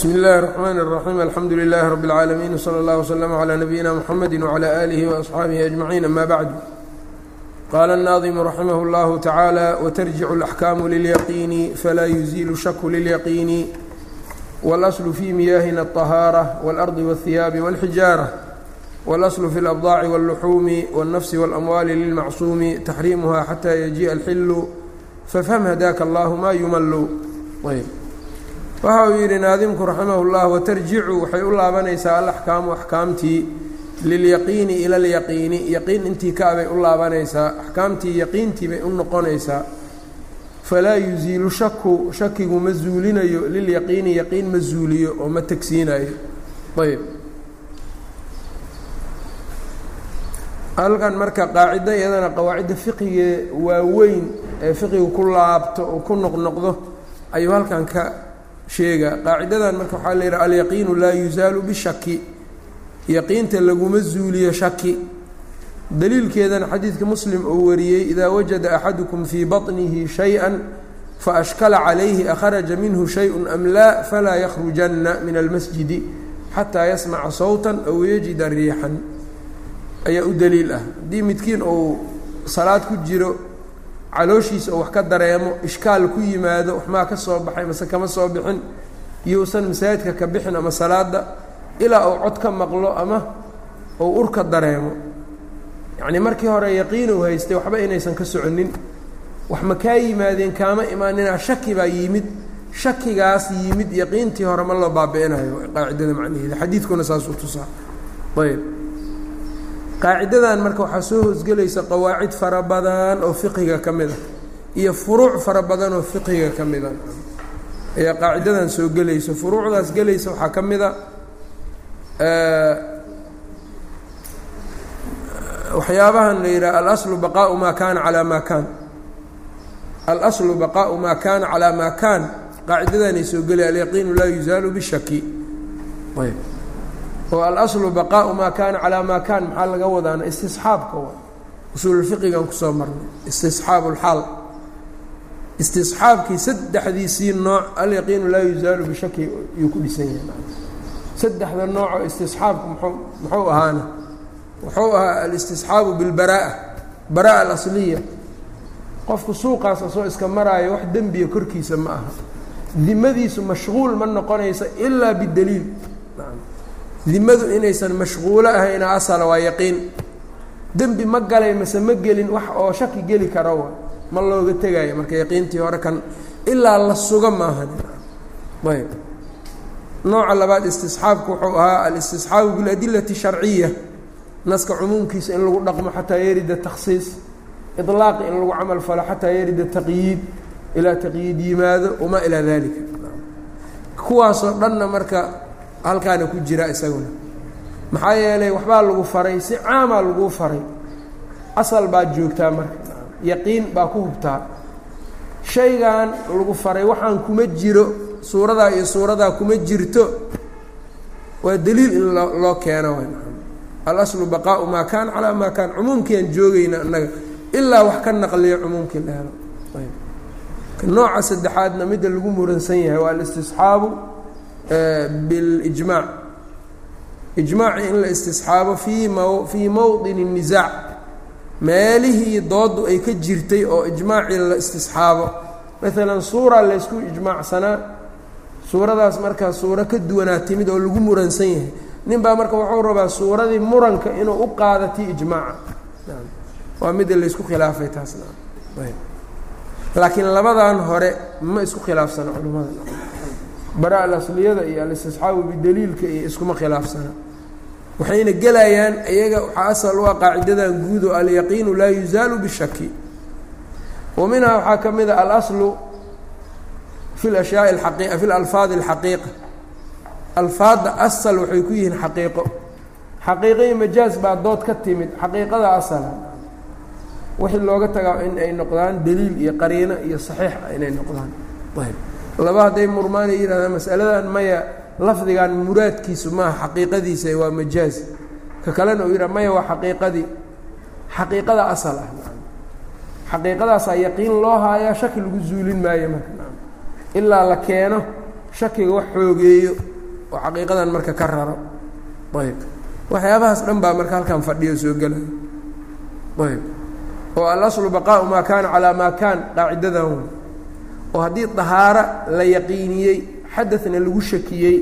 bsmi اllahi الرحmn الرaxيim alxamdu لlah rb العaalamiin wslى اllah وslm عlى nabiyina mxamedi وعlى آlih وأصxaabihi أجmaعiin ama bعd qala الnaظm raximah اllah taعaalى wتrjic الأxkaamu lilyaqiini falaa yuziil shaku lilyaqiini wاlأsl fi miyahina الطahaarة wاlأrضi wالثiyaabi wاlxijaarة wاlأsl fi اlأbضاci wاlluxuumi wالnafsi wاlamwaali lilmacsuumi taxriimuha xatى yajiءa اlxilu fafhm hadaka اllah ma yumalu waxa uu yidhi naadimku raximah llah watarjicu waxay u laabanaysaa alaxkaamu axkaamtii lilyaqiini ila lyaqiini yaqiin intii kaabay u laabanaysaa axkaamtii yaqiintii bay u noqonaysaa. Falaa yuziilu shaku shakigu ma zuulinayo lilyaqiini yaqiin ma zuuliyo oo ma tegsiinayo ayb halkan marka qaacido iyadana qawaacidda fiqigee waaweyn ee fiqigu ku laabto oo ku noqnoqdo ayuu halkan ka sheega. Qaacidadan marka waxaa la yidhaha alyaqiinu laa yuzaalu bishaki yaqiinta laguma zuuliyo shaki daliilkeedana xadiidka muslim uu wariyey idaa wajada axadukum fii baطnihi shay-a faashkala calayhi akharaja minhu shayءu am laa falaa yakhrujanna min almasjidi xataa yasmaca sawta aw yajida riixan. Ayaa u daliil ah. Haddii midkiin uu salaad ku jiro calooshiisa oo wax ka dareemo ishkaal ku yimaado waxmaa ka soo baxay mase kama soo bixin iyousan masaajidka ka bixin ama salaada ilaa uu cod ka maqlo ama uu urka dareemo. Yacnii markii hore yaqiin uu haystay waxba inaysan ka soconin wax ma kaa yimaadeen kaama imaaninaa shaki baa yimid. Shakigaas yimid yaqiintii hore ma loo baabi'inayo qaacidada macnaheeda xadiidkuna saasuu tusaa. Ayb qaacidadan marka waxaa soo hoosgelaysa qawaacid fara badan oo fiqiga ka mid a iyo furuuc fara badan oo fiqiga ka mid a. Ayaa qaacidadan soo gelayso furuucdaas gelaysa waxaa ka mid a waxyaabahan la yidhaha alaslu baqaau maa kaana calaa maa kaan. Alaslu baqaau maa kaana calaa maa kaan. Qaacidadanay soo gelaya alyaqiinu laa yuzaalu bishaki ayb oo alaslu baqaau maa kaana calaa maa kaan maxaa laga wadaana? Istisxaabka wa usuululfiqigan ku soo marnay. Istisxaabu lxaal istisxaabkii saddexdiisii nooc alyaqiinu laa yuzaalu bishaki yuu ku dhisan yahay. Saddexda noocoo istisxaabku mxuu muxuu ahaana? Wuxuu ahaa alistisxaabu bilbaraa'a. Baraa'a alasliya. Qofku suuqaas asoo iska maraayo wax dembiya korkiisa ma aha. Dimadiisu mashquul ma noqonaysa ilaa bidaliil dimadu inaysan mashquulo ahayna asala waa yaqiin. Dembi ma galay mase ma gelin wax oo shaki geli kara ma looga tegayo marka yaqiintii hore kan ilaa la suga maahan ayb nooca labaad istisxaabku wuxuu ahaa alistisxaabu biladilati sharciya. Naska cumuumkiisa in lagu dhaqmo xataa yarida takhsiis. Ilaaqi in lagu camal falo xataa yarida taqyiid. Ilaa taqyiid yimaado wamaa ilaa dalika kuwaasoo dhanna marka halkaana ku jira isaguna. Maxaa yeelay waxbaa lagu faray si caamaa laguu faray. Asal baad joogtaa marka. Yaqiin baa ku hubtaa. Shaygan lagu faray waxaan kuma jiro. Suuradaa iyo suuradaa kuma jirto. Waa daliil in loo keeno alaslu baqaau maa kaan calaa maa kaan. Cumuumkiiaan joogayna annaga ilaa wax ka naqliyo cumuumkii la helo. Nooca saddexaadna midda lagu muransan yahay waa alistisxaabu bilijmaac ijmaaci in la istisxaabo fii m fii mowdini الnisaac meelihii doodu ay ka jirtay oo ijmaacii la istisxaabo. Maalan suura laysku ijmaacsanaa suuradaas markaa suuro ka duwanaa timid oo lagu muransan yahay. Nin baa marka wuxuu rabaa suuradii muranka inuu u qaadatii ijmaaca waa midda laysku khilaafay taasna laakiin labadan hore ma isku khilaafsana culimmada bara alasliyada iyo alistisxaabu bidaliilka iyo iskuma khilaafsana. Waxayna gelayaan iyaga waxaa asal u ah qaacidadan guudo alyaqiinu laa yuzaalu bishaki wa minhaa waxaa ka mid a alaslu fi lashyaai aqi fi lalfaadi alxaqiiqa alfaadda asal waxay ku yihiin xaqiiqo. Xaqiiqo iyo baa dood ka timid xaqiiqada asala. Wixii looga tagaa in ay noqdaan daliil iyo qariino iyo saxiix inay noqdaan. Ayb laba hadday murmaanay yidhahdaan masaladan maya lafdigan muraadkiisu maaha xaqiiqadiisa waa majaaz. Ka kalena uu yidhaha maya waa xaqiiqadii xaqiiqada asal ah xaqiiqadaasaa yaqiin loo haayaa shaki lagu zuulin maayo marka ilaa la keeno shakiga wax xoogeeyo oo xaqiiqadan marka ka raro. Ayb. Waxyaabahaas dhan baa marka halkan fadhiyo soo gelayo. Ayb. Oo alaslu baqaau maa kaana calaa maa kaan qaacidadan oo haddii dahaaro la yaqiiniyey xadadna lagu shakiyey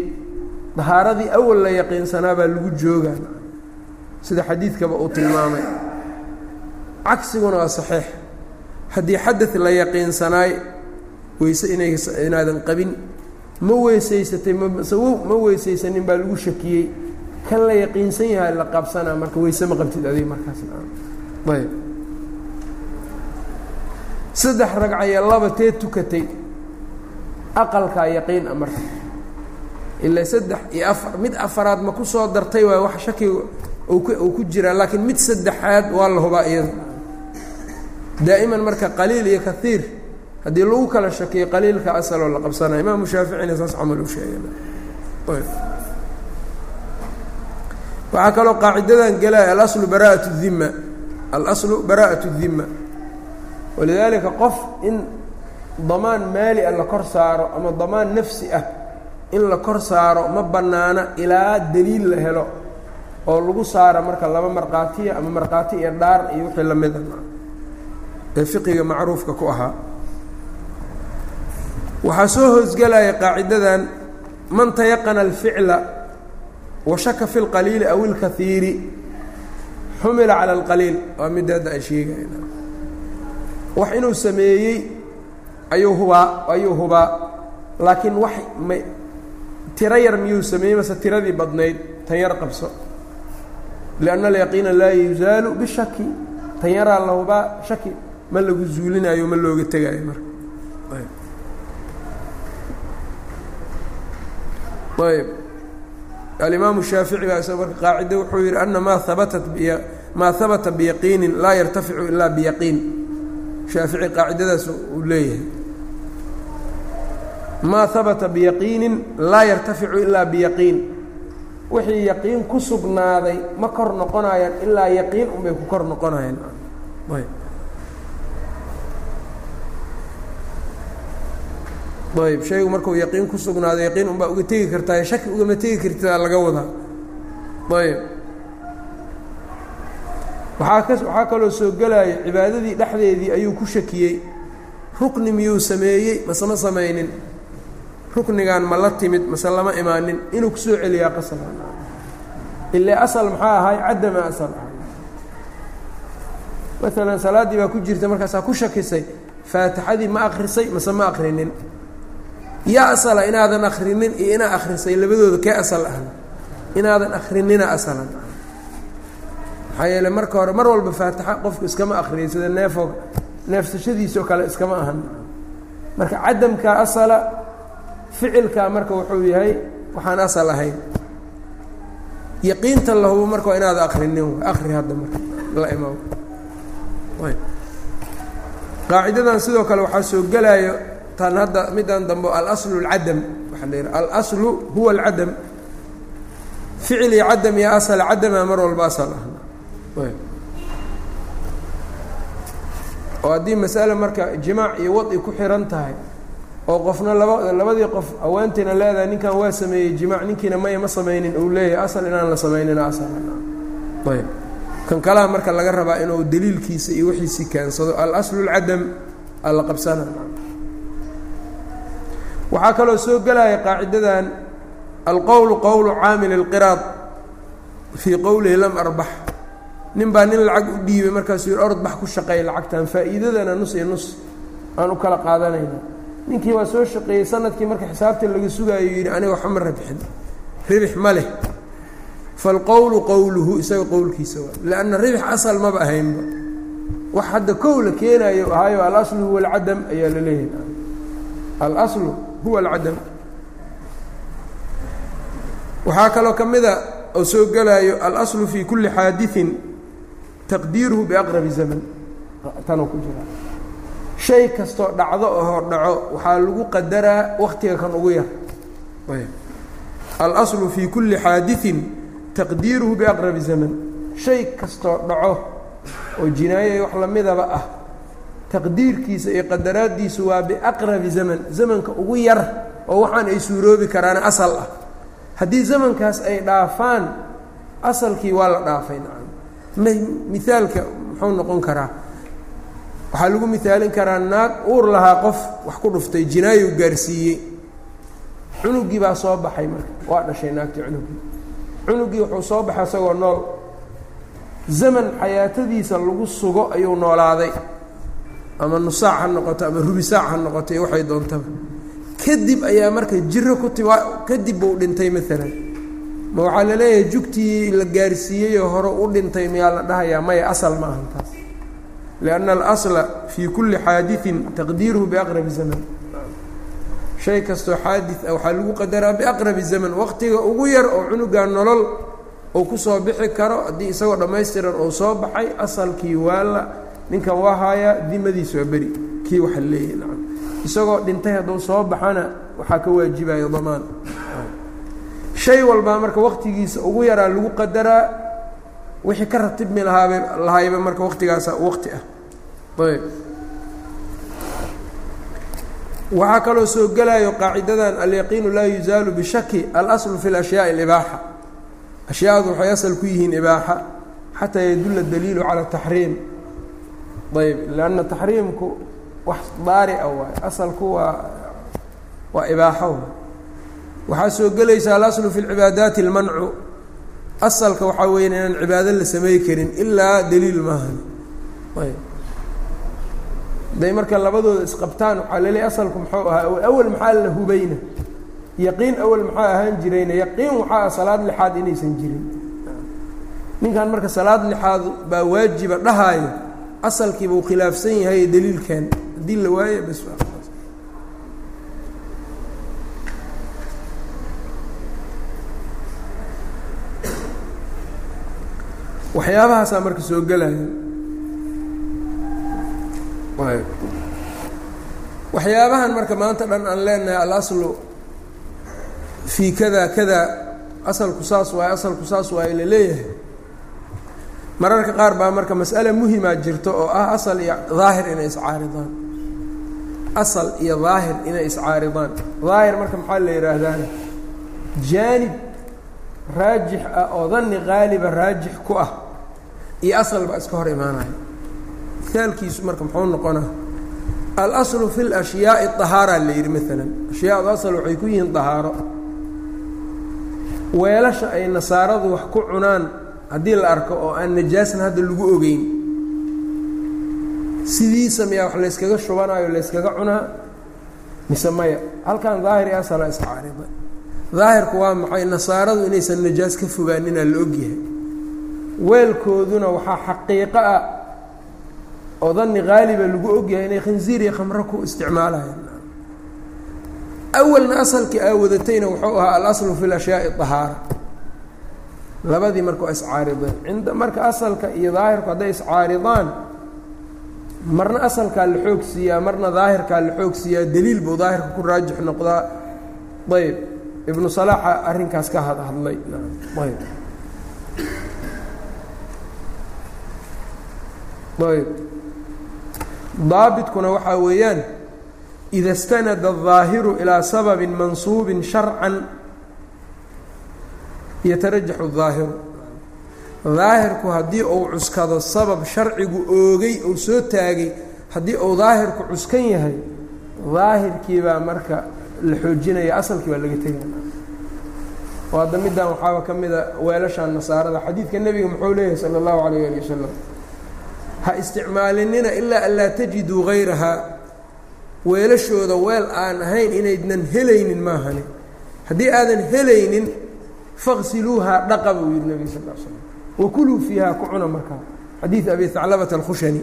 dahaaradii awal la yaqiinsanaa baa lagu joogaa. Sida xadiidkaba uu tilmaamay. Cagsiguna waa saxiix. Haddii xadad la yaqiinsanaay weyse inay inaadan qabin. Ma weysaysatay ma weysaysanin baa lagu shakiyey. Kan la yaqiinsan yahay la qabsanaa marka weyse ma qabtid adiga markaas. Ayb saddex ragcaya laba tee tukatay aqalkaa yaqiin a marka ilaa saddex iyo afar mid afaraad ma ku soo dartay waay wax shakiga uu ku jiraa laakiin mid saddexaad waa la hubaa iyada daa'iman marka qaliil iyo kaiir haddii lagu kala shakiyo qaliilka asaloo la qabsanaya imaamu shaaficina saas camal u sheegay waxaa kaloo qaacidadan gelaya alaslu bara'at الdima alaslu bara'aة الdima walidaalika qof in damaan maali ah la kor saaro ama damaan nafsi ah in la kor saaro ma bannaana ilaa daliil la helo oo lagu saara marka laba markhaatiya ama markhaati iyo dhaar iyo wixii la mid ah. Ee fiqiga macruufka ku ahaa. Waxaa soo hoosgelaya qaacidadan man tayaqana alficla wa shaka fi lqaliili aw ilkahiiri xumila cala alqaliil. Waa midaadda ay sheegayna wax inuu sameeyey ayuu hubaa ayuu hubaa laakiin wax ma tiro yar miyuu sameeyey mase tiradii badnayd tan yar qabso. Lianna alyaqiina laa yuzaalu bishaki tan yaraa la hubaa shaki ma lagu zuulinayo ma looga tegaayo marka. Ayb. Alimaamu shaafici baa isaga marka qaacida wuxuu yidhi ana maa habatat maa habata biyaqiinin laa yartaficu ilaa biyaqiin shaafici qaacidadaas uu leeyahay. Maa habata biyaqiinin laa yartaficu ilaa biyaqiin. Wixii yaqiin ku sugnaaday ma kor noqonayaan ilaa yaqiin unbay ku kor noqonayaan. Ayb. Shaygu markuu yaqiin ku sugnaado yaqiin unbaa uga tegi kartaa shaki ugama tegi kartaa laga wadaa. Ayb waxaa ka waxaa kaloo soo gelaya cibaadadii dhexdeedii ayuu ku shakiyey. Rukni miyuu sameeyey? Mase ma samaynin. Ruknigan ma la timid mase lama imaanin. Inuu ku soo celiyaa qasal ilaa asal maxaa ahay? Caddama asal ahay. Maalan salaaddii baa ku jirta markaasaa ku shakisay. Faatixadii ma akrisay mase ma akrinin yaa asala inaadan akrinin iyo inaa akrisay labadooda kee asal ahna inaadan akrinina asalan maxaa yeele marka hore mar walba faatixa qofku iskama akriyay sida neefoo neefsashadiisoo kale iskama ahan. Marka cadamkaa asala ficilkaa marka wuxuu yahay waxaan asal ahayn yaqiinta lahubo marka waa inaada akrinin akri hadda marka la imaam qaacidadan sidoo kale waxaa soo gelaayo tan hadda middan dambe alaslu اlcadam waxaa la alaslu huwa alcadam ficil iyo cadam iyo asal cadama mar walba asal ah oo haddii masale marka jimaac iyo wadi ku xihan tahay oo qofna laba labadii qof haweentiina leedahay ninkan waa sameeyey jimaac ninkiina maya ma samaynin uu leeyahay asal inaan la samaynina asal. Ayb kan kalaha marka laga rabaa inuu daliilkiisa iyo wixiisii keensado alaslu اlcadam alla qabsana. Waxaa kaloo soo gelaya qaacidadan alqowlu qowlu caamil اlqiraad fii qowlihi lam arbax nin baa nin lacag u dhiibay markaasuu yihi orod bax ku shaqeey lacagtan faa'iidadana nus iyo nus aan u kala qaadanayna ninkii waa soo shaqeeyey sannadkii marka xisaabta laga sugaayo yidhi aniga waxba ma rabixin ribix ma leh. Falqowlu qowluhu isaga qowlkiisa waa lanna ribix asal maba ahaynba. Wax hadda kow la keenayo ahayo alaslu huwa alcadam ayaa la leeyahay. Alaslu huwa alcadam. Waxaa kaloo ka mida oo soo gelaayo alaslu fi kulli xaadiثin taqdiiruhu biaqrabi zaman. Tanuu ku jira. Shay kastoo dhacdo oo hordhaco waxaa lagu qadaraa waktiga kan ugu yar. Alaslu fi kulli xaadiثin taqdiiruhu biaqrabi zaman. Shay kastoo dhaco oo jinaaye wax lamidaba ah taqdiirkiisa iyo qadaraaddiisu waa biaqrabi zaman zamanka ugu yar oo waxaan ay suuroobi karaan asal ah. Haddii zamankaas ay dhaafaan asalkii waa la dhaafay nacam mithaalka muxuu noqon karaa waxaa lagu mihaalin karaa naag uur lahaa qof wax ku dhuftay jinaayu gaarsiiyey. Cunugii baa soo baxay marka waa dhashay naagtii cunugii. Cunugii wuxuu soo baxay isagoo nool. Zaman xayaatadiisa lagu sugo ayuu noolaaday. Ama nusaac ha noqoto ama rubisaac ha noqoto iyo waxay doontaba. Kadib ayaa marka jiro ku ti kadib buu dhintay maalan ma waxaa la leeyahay jugtii la gaarsiiyeyoo hore u dhintay miyaa la dhahayaa maya asal ma ahan taas. Lianna alasla fii kulli xaadiثin taqdiiruhu biaqrabi zaman. Shay kastoo xaadi ah waxaa lagu qadaraa biaqrabi zaman waqtiga ugu yar oo cunugaa nolol uu ku soo bixi karo haddii isagoo dhammaystiran uu soo baxay asalkii waa la ninkan waa haayaa dimadiis waa beri. Kii waxa leeyahy nacam. Isagoo dhintay hadduu soo baxana waxaa ka waajibayo damaan shay walbaa marka waqtigiisa ugu yaraa lagu qadaraa wixii ka ratibmi lahaabe lahayba marka waqtigaasa waqti ah. Ayb. Waxaa kaloo soo gelayo qaacidadan alyaqiinu laa yuzaalu bishaki alaslu fi lashyaai alibaaxa ashyaadu waxay asal ku yihiin ibaaxa xataa yadulla daliilu cala taxriim. Ayb lanna taxriimku wax daari a waay asalku waa waa ibaaxo waxaa soo gelaysa alaslu fi lcibaadaati almancu. Asalka waxaa weya inaan cibaado la samey karin ilaa daliil maahan ayb. Day marka labadooda isqabtaan waxaa laleeyahy asalku muxuu ahaa awal maxaa la hubayna? Yaqiin awal maxaa ahaan jirayna? Yaqiin waxaa salaad lixaad inaysan jirin. Ninkan marka salaad lixaad baa waajiba dhahaayo asalkiiba uu khilaafsan yahay daliilkan. Haddii la waayo bas waxyaabahaasaa marka soo gelaya waxyaabahan marka maanta dhan aan leenahay alaslu fii kada kada asalku saas waayo asalku saas waayo la leeyahay. Mararka qaar baa marka mas'ale muhimaa jirto oo ah asal iyo daahir inay iscaaridaan. Asal iyo daahir inay iscaaridaan. Daahir marka maxaa la yidhaahdaana jaanib raajix ah oo danni qaaliba raajix ku ah iyo asal baa iska hor imaanaya. Mihaalkiisu marka muxuu noqonaa alaslu fi lashyaai ahaara la yidhi maalan ashyaadu asal waxay ku yihiin dahaaro. Weelasha ay nasaaradu wax ku cunaan haddii la arko oo aan najaasna hadda lagu ogeyn sidiisa miyaa wax layskaga shubanayo layskaga cunaa? Mise maya halkan daahiri asala iscaarida daahirku waa maxay? Nasaaradu inaysan najaas ka fogaaninaa la ogyahay weelkooduna waxaa xaqiiqo ah oo danni qaaliba lagu ogyahay inay khinziir iyo khamro ku isticmaalayaan. Awalna asalkii aa wadatayna wuxuu ahaa alaslu fi lashyaai ahaara labadii marka waa iscaarideen marka asalka iyo daahirku hadday iscaaridaan marna asalkaa la xoog siiyaa marna daahirkaa la xoog siiyaa daliil buu daahirka ku raajix noqdaa. Ayb ibnu salaaxa arrinkaas ka hadhadlay. Ayb ayb daabitkuna waxaa weeyaan ida اstanada الظaahiru ilىa sababi mansuubi sharcan yatarajaxu الظaahiru daahirku haddii uu cuskado sabab sharcigu oogay ou soo taagay haddii uu daahirku cuskan yahay daahirkii baa marka la xoojinaya asalkii baa laga tegaya oo hadda middan waxaaba ka mida weelashan nasaarada xadiidka nebiga muxuu leeyahay salى اllahu alayh ali wasalam ha isticmaalinina ilaa an laa tajiduu hayrahaa weelashooda weel aan ahayn inaydnan helaynin maahani haddii aadan helaynin faqsiluuhaa dhaqa buu yihi nebiga sal l slam wakuluu fiihaa ku cuna markaa xadiid abi haclabata alkhushani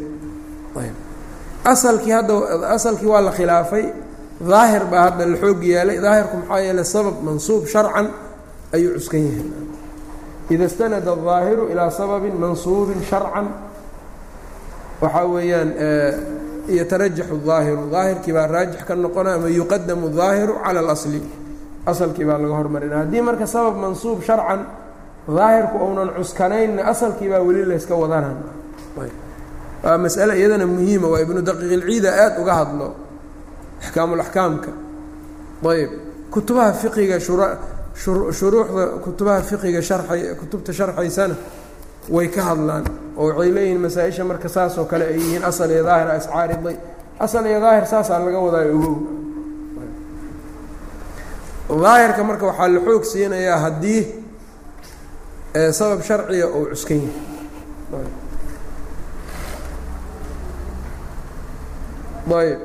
asalkii hadda asalkii waa la khilaafay daahir baa hadda la xoog yeelay daahirku maxaa yeeley sabab mansuub sharcan ayuu cuskan yahay ida stanada الظaahiru ilaa sababin mansuubin sharcan waxaa weeyaan eh, yatarajaxu aahiru daahirkii baa raajix ka noqona ama yuqadamu ظaahiru cala اlasli asalkii baa laga hormarina haddii marka sabab mansuub sharcan daahirku ounan cuskanaynna asalkii baa weli layska wadanana waa masale iyadana muhiima waa ibnu daqiiqilciida aada uga hadlo axkaamulaxkaamka ayb. Kutubaha fiqiga shuruuxda kutubaha fiqiga kutubta sharxaysana way ka hadlaan oo waxay leeyihiin masaa-isha marka saas oo kale ay yihiin asal iyo daahir iscaariday. Asal iyo daahir saasaa laga wadaa ogow. Daahirka marka waxaa la xoog siinayaa haddii sabab sharciga uu cuskan yahay. Ayb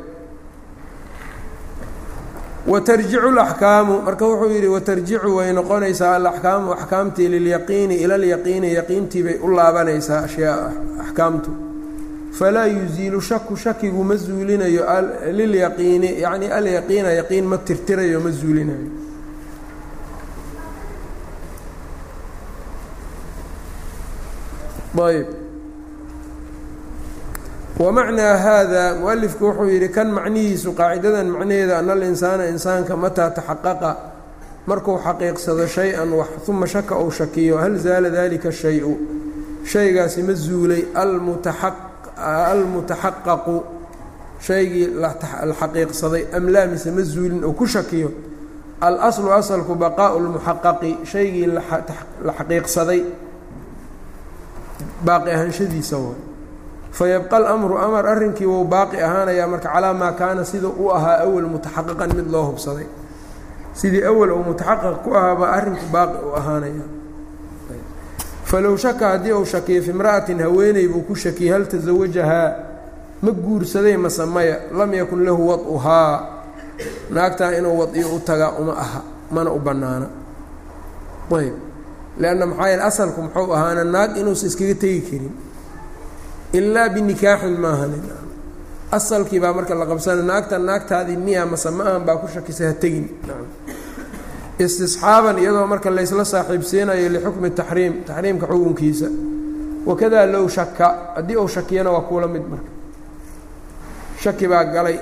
watarjicu alaxkaamu. Marka wuxuu yidhi watarjicu way noqonaysaa alaxkaamu axkaamtii lilyaqiini ila lyaqiini yaqiintii bay u laabanaysaa ashyaa axkaamtu. Falaa yuziilu shaku shakigu ma zuulinayo lilyaqiini yacni alyaqiina yaqiin ma tirtirayo ma zuulinayo. Ayb wamacnaa haada mualifku wuxuu yidhi kan macnihiisu qaacidadan macnaheeda ana alinsaana insaanka mataa taxaqaqa markuu xaqiiqsado shay-an wax uma shaka ou shakiyo hal zaala dalika shay-u? Shaygaasi ma zuulay almutaxaqaqu shaygii la xaqiiqsaday am laa mise ma zuulin oo ku shakiyo? Alaslu asalku baqaau lmuxaqaqi shaygii la xaqiiqsaday. Baaqi ahaanshadiisa way fayabqa alamru amar arrinkii wuu baaqi ahaanayaa marka calaa maa kaana sida u ahaa awal mutaxaqiqan mid loo hubsaday sidii awal uu mutaxaqiq ku ahaabaa arrinku baaqi u ahaanaya falow shaka haddii uu shakiyo fi imra'atin haweeney buu ku shakiyey hal tasawajahaa ma guursaday mase maya lam yakun lahu wad'uhaa naagtaa inuu wadiyo u tagaa uma aha mana u bannaana ayb leanna maxaa yeele asalku muxuu ahaana naag inuusa iskaga tegi karin ilaa binikaaxin maahan asalkii baa marka la qabsana naagta naagtaadii miya mase ma ahan baa ku shakisay ha tegin istisxaaban iyadoo marka laysla saaxiibsiinayo lixukmi taxriim taxriimka xukunkiisa wakadaa low shaka haddii uu shakiyana waa kuula mid marka shaki baa galay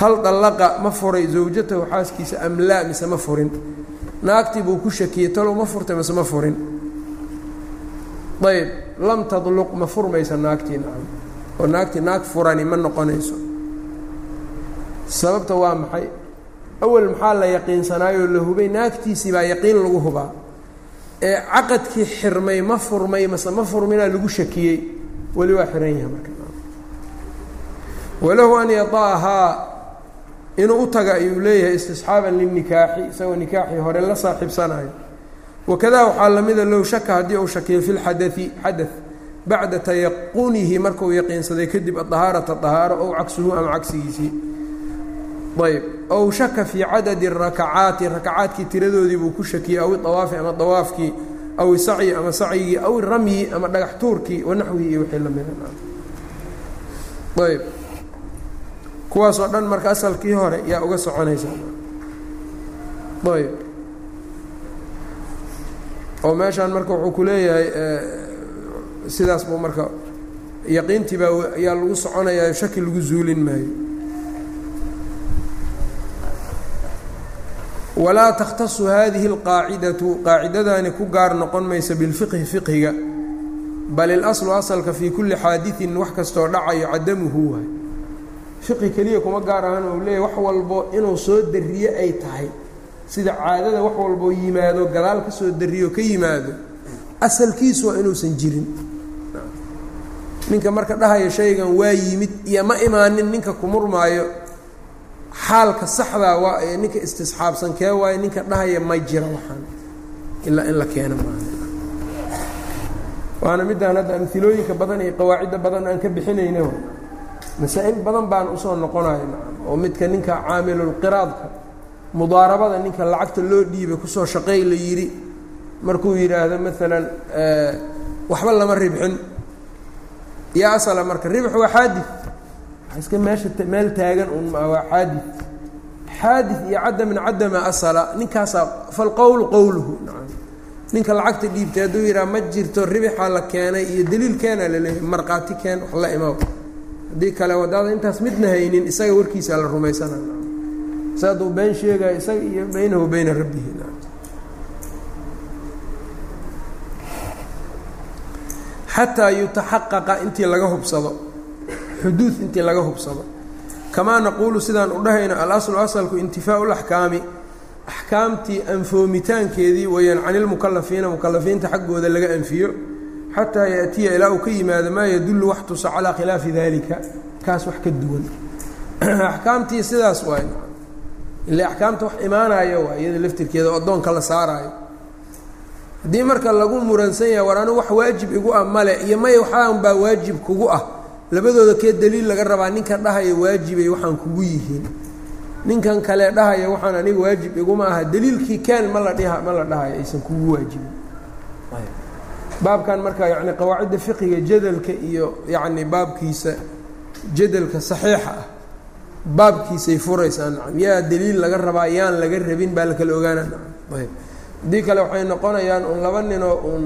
hal dallaqa ma furay zawjatahu xaaskiisa am laa mise ma furin naagtii buu ku shakiyey talow ma furtay mise ma furin ayb lam tadluq ma furmaysa naagtii nacam oo naagtii naag furani ma noqonayso. Sababta waa maxay? Awal maxaa la yaqiinsanaayoo la hubay? Naagtiisii baa yaqiin lagu hubaa. Ee caqadkii xirmay ma furmay mase ma furminaa lagu shakiyey. Weli waa xiran yahay marka. Walahu an yada'ahaa inuu u taga ayuu leeyahay istisxaaban linikaaxi isagoo nikaaxii hore la saaxiibsanayo wakadaa waxaa lamida low shaka haddii uu shakiyo fi lxadai xada bacda tayaqunihi markuu yaqiinsaday kadib adahaarata dahaaro ow cagsuhu ama cagsigiisii ayb ow shaka fii cadadi rakacaati rakacaadkii tiradoodii buu ku shakiyey aw iawaafi ama dawaafkii aw isacyi ama sacyigii aw iramyi ama dhagax tuurkii wanaxwihii iyo wixii lamida ayb kuwaasoo dhan marka asalkii hore yaa uga soconaysa ayb oo meeshaan marka wuxuu ku leeyahay sidaas buu marka yaqiintii baa ayaa lagu soconayaa shaki lagu zuulin maayo. Walaa takhtasu hadihi اlqaacidatu qaacidadaani ku gaar noqon maysa bilfiqhi fiqhiga bal ilaslu asalka fii kulli xaadiثin wax kastoo dhacayo cadamuhu waay. Fiqhi keliya kuma gaar ahan u leeyahy wax walbo inuu soo dariye ay tahay sida caadada wax walboo yimaado gadaal ka soo dariyo ka yimaado asalkiisu waa inuusan jirin. Ninka marka dhahaya shaygan waa yimid iyo ma imaanin ninka ku murmaayo xaalka saxdaa waa ee ninka istisxaabsan kee waayo ninka dhahaya ma jira waxaan ilaa in la keeno maaha waana middaan hadda amilooyinka badan iyo qawaacidda badan aan ka bixinayna masaa'il badan baan u soo noqonayo oo midka ninka caamilulqiraadka mudaarabada ninka lacagta loo dhiibay ku soo shaqeey la yidhi. Markuu yidhaahdo maalan waxba lama ribxin. Yaa asala marka ribx waa xaadid iska meesha meel taagan un waa xaadi xaadi iyo cadamin cadama asala ninkaasaa falqowlu qowluhu ninka lacagta dhiibtay hadduu yidhaha ma jirto ribixaa la keenay iyo daliil keena la leeyahay markhaati keen wax la imaw haddii kale wadaada intaas midna haynin isaga warkiisaa la rumaysana sa hadduu been sheegayo isaga iyo baynahu bayna rabbihi xataa yutaxaqaqa intii laga hubsado xuduud intii laga hubsado. Kamaa naquulu sidaan u dhahayno alaslu asalku intifaau laxkaami axkaamtii anfoomitaankeedii weeyaan cani lmukalafiina mukalafiinta xaggooda laga anfiyo xataa yaatiya ilaa uu ka yimaado maa yadullu wax tusa calaa khilaafi dalika kaas wax ka duwan. Axkaamtii sidaas waay ile axkaamta wax imaanayo waa iyada laftirkeeda oo addoonka la saaraayo. Haddii marka lagu muransan yahay war anigu wax waajib igu ah male iyo maya waxaan baa waajib kugu ah. Labadooda kee daliil laga rabaa? Ninka dhahaya waajibay waxaan kugu yihiin. Ninkan kale dhahaya waxaan aniga waajib iguma aha daliilkii keen ma la dhiha ma la dhahayo aysan kugu waajibin. Baabkan marka yani qawaacidda fiqiga jadalka iyo yacni baabkiisa jadalka saxiixa ah baabkiisay furaysaa nacam yaa daliil laga rabaa yaan laga rabin baa la kala ogaana. Nacam ayb. Haddii kale waxay noqonayaan un laba ninoo uun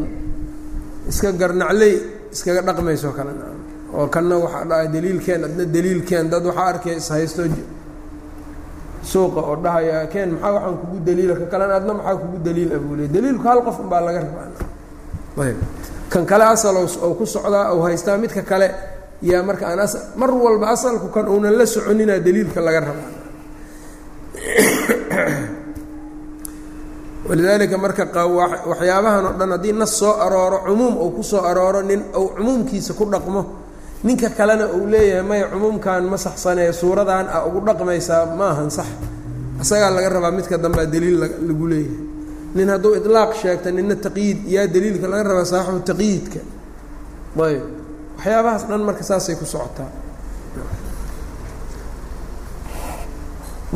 iska garnacley iskaga dhaqmayso kale. Nacam oo kanna waxaa dhaha daliilkeen adna daliilkeen. Dad waxaa arkay ishaysto suuqa oo dhahaya keen maxaa waxaan kugu daliila? Ka kalena adna maxaa kugu daliil abuuley daliilku hal qof un baa laga rabaa. Ayb. Kan kale asal oo ku socdaa ou haystaa midka kale yaa marka aan mar walba asalku kan uunan la soconinaa daliilka laga rabaa. Walidaalika marka waxyaabahan oo dhan haddii nas soo arooro cumuum uu ku soo arooro nin ou cumuumkiisa ku dhaqmo ninka kalena uu leeyahay maya cumuumkan ma saxsanee suuradan a ugu dhaqmaysaa maahan sax. Isagaa laga rabaa midka dambea daliil lagu leeyahay. Nin hadduu ilaaq sheegta nina taqyiid yaa daliilka laga rabaa saaxibu taqyiidka ayb waxyaabahaas dhan marka saasay ku socotaa.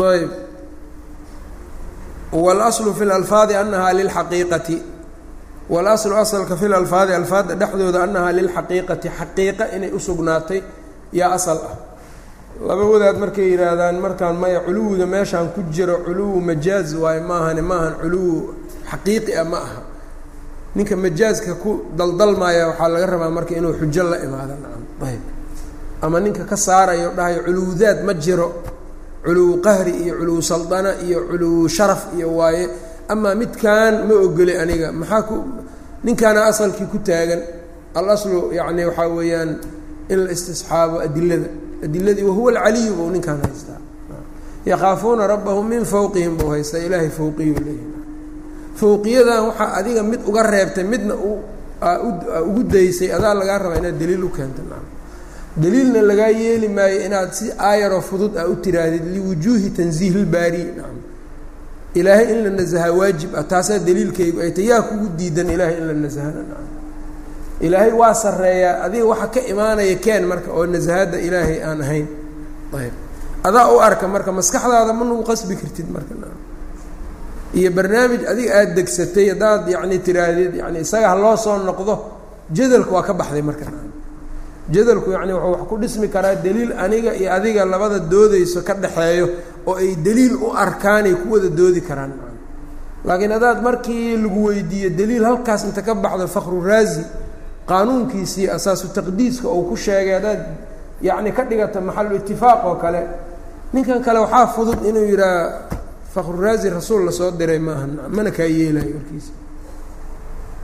Ayb wاlaslu fi اlalfaadi anahaa lilxaqiiqati walaslu asalka fi lalfaadi alfaadda dhexdooda annahaa lilxaqiiqati xaqiiqa inay usugnaatay yaa asal ah. Laba wadaad markay yidhaahdaan markaan maya culuwiga meeshaan ku jiro culuwu majaaz waaye maahane maahan culuwu xaqiiqi ah ma aha ninka majaaska ku daldalmaya waxaa laga rabaa marka inuu xujo la imaado. Nacam ayb ama ninka ka saarayo dhahayo culuwdaad ma jiro culuwu qahri iyo culuwu saldana iyo culuwu sharaf iyo waaye. Amaa midkan ma ogoli aniga maxaa ku ninkaana asalkii ku taagan. Alaslu yacni waxaa weeyaan in la istisxaabo adilada. Adiladii wahuwa alcaliyu buu ninkaan haystaa. Yakhaafuuna rabbahum min fawqihim buu haystaa ilaahay fawqiyu leeyahy fawqiyadan waxaa adiga mid uga reebtay midna ugu daysay adaa lagaa rabaa inaad daliil u keento daliilna lagaa yeeli maayo inaad si aayaroo fudud a u tiraahdid liwujuuhi tanziih ilbaari naam ilaahay in la nasahaa waajib ah taasaa daliilkaygu ay tay yaa kugu diidan ilaahay in la nasahana ilaahay waa sarreeyaa adiga waxa ka imaanaya keen marka oo nasahadda ilaahay aan ahayn. Ayb adaa u arka marka maskaxdaada ma nagu qasbi kartid marka iyo barnaamij adiga aada degsatay haddaad yacni tiraahdid yani isaga ha loo soo noqdo jadalku waa ka baxday marka. Jadalku yacni wuxuu wax ku dhismi karaa daliil aniga iyo adiga labada doodayso ka dhaxeeyo oo ay daliil u arkaanay ku wada doodi karaan. Laakiin haddaad markii lagu weydiiyo daliil halkaas inta ka baxdo fakru raazi qaanuunkiisii asaasu taqdiiska uu ku sheegay haddaad yacni ka dhigata maxalu itifaaq oo kale ninkan kale waxaa fudud inuu yidhaha fakru raazi rasuul la soo diray maaha mana kaa yeelayo warkiisa.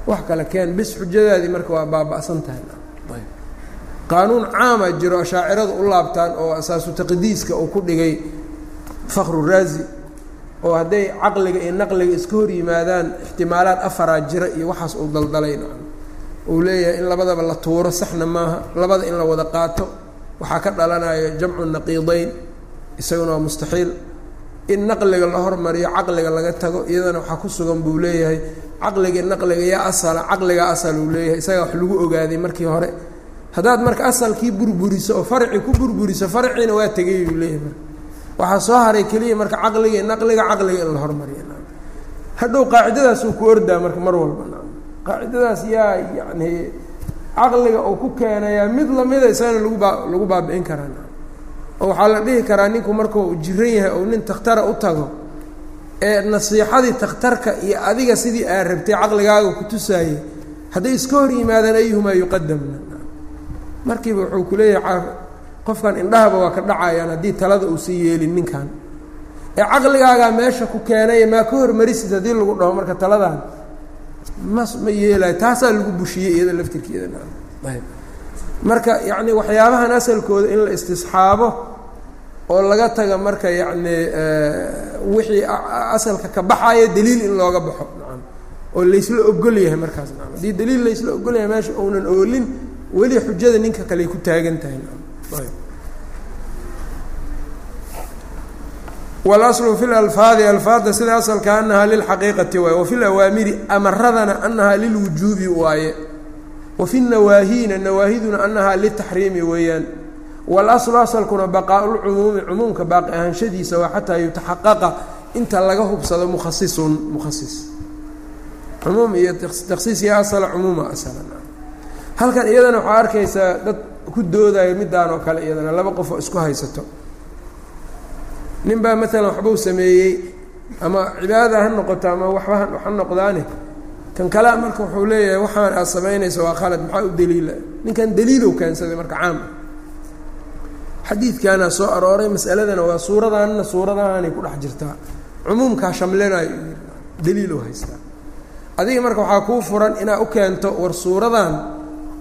Wax kale keen bis xujadaadii marka waa baaba'san tahay. Qaanuun caama jiro ashaaciradu u laabtaan oo asaasu taqdiiska uu ku dhigay fakru raazi oo hadday caqliga iyo naqliga iska hor yimaadaan ixtimaalaad afaraa jira iyo waxaas uu daldalay. Uu leeyahay in labadaba la tuuro saxna maaha labada in la wada qaato. Waxaa ka dhalanayo jamcu naqiidayn isaguna waa mustaxiil in naqliga la hormariyo caqliga laga tago iyadana waxaa ku sugan buu leeyahay. Caqliga naqliga yaa asala caqliga asal uu leeyahay. Isagaa wax lagu ogaaday markii hore. Haddaad marka asalkii burburiso oo farci ku burburiso farciina waa tegay uu leeyahay marka. Waxaa soo haray keliya marka caqliga naqliga caqliga in la hormariyo. Hadhow qaacidadaasuu ku ordaa marka mar walba. Qaacidadaas yaa yacni caqliga uu ku keenayaa mid lamida isagana lagu baa lagu baabi'in karaa oo waxaa la dhihi karaa ninku markuu jiran yahay ou nin takhtara u tago ee nasiixadii takhtarka iyo adiga sidii aad rabtay caqligaaga ku tusaayey hadday iska hor yimaadaan ayuhumaa yuqadamna markiiba wuxuu ku leeyahay qofkan indhahaba waa ka dhacayaan haddii talada uusan yeelin ninkan. Ee caqligaagaa meesha ku keenay maa ka hormarisid haddii lagu dhaho marka taladan mas ma yeelayo taasaa lagu bushiyey iyada laftirkeeda. Ayb marka yacni waxyaabahan asalkooda in la istisxaabo oo laga taga marka yacni wixii asalka ka baxaya daliil in looga baxo nacam oo laysla ogol yahay markaas nacam haddii daliil laysla ogol yahay meesha uunan oolin weli xujada ninka kale ay ku taagan tahay nacam wاlأصl fi اlalfaadi alfaadda sida asalka anahaa lilxaqiiqati waaye wafi اlawaamiri amaradana anahaa lilwujuubi waaye wafi nawaahina nawaahiduna anahaa litaxriimi weeyaan. Wاlaslu asalkuna baqaaulcumuumi cumuumka baaqi ahaanshadiisa waa xataa yutaxaqaqa inta laga hubsado mukhasisun mukhasis cumuum iyo takhsiis iyo asala cumuuma asala halkan iyadana waxaa arkaysaa dad ku doodaya middaan oo kale iyadana laba qof oo isku haysato. Nin baa maalan waxbuu sameeyey ama cibaada ha noqoto ama waxba ha noqdaane kan kalea marka wuxuu leeyahay waxaan aad samaynayso waa khalad maxaa u daliila? Ninkan daliilow keensaday marka caam. Xadiidkaana soo arooray masaladana waa suuradaanna suuradahaanay ku dhex jirtaa cumuumkaa shamlinayo daliilow haystaa. Adiga marka waxaa kuu furan inaad u keento war suuradan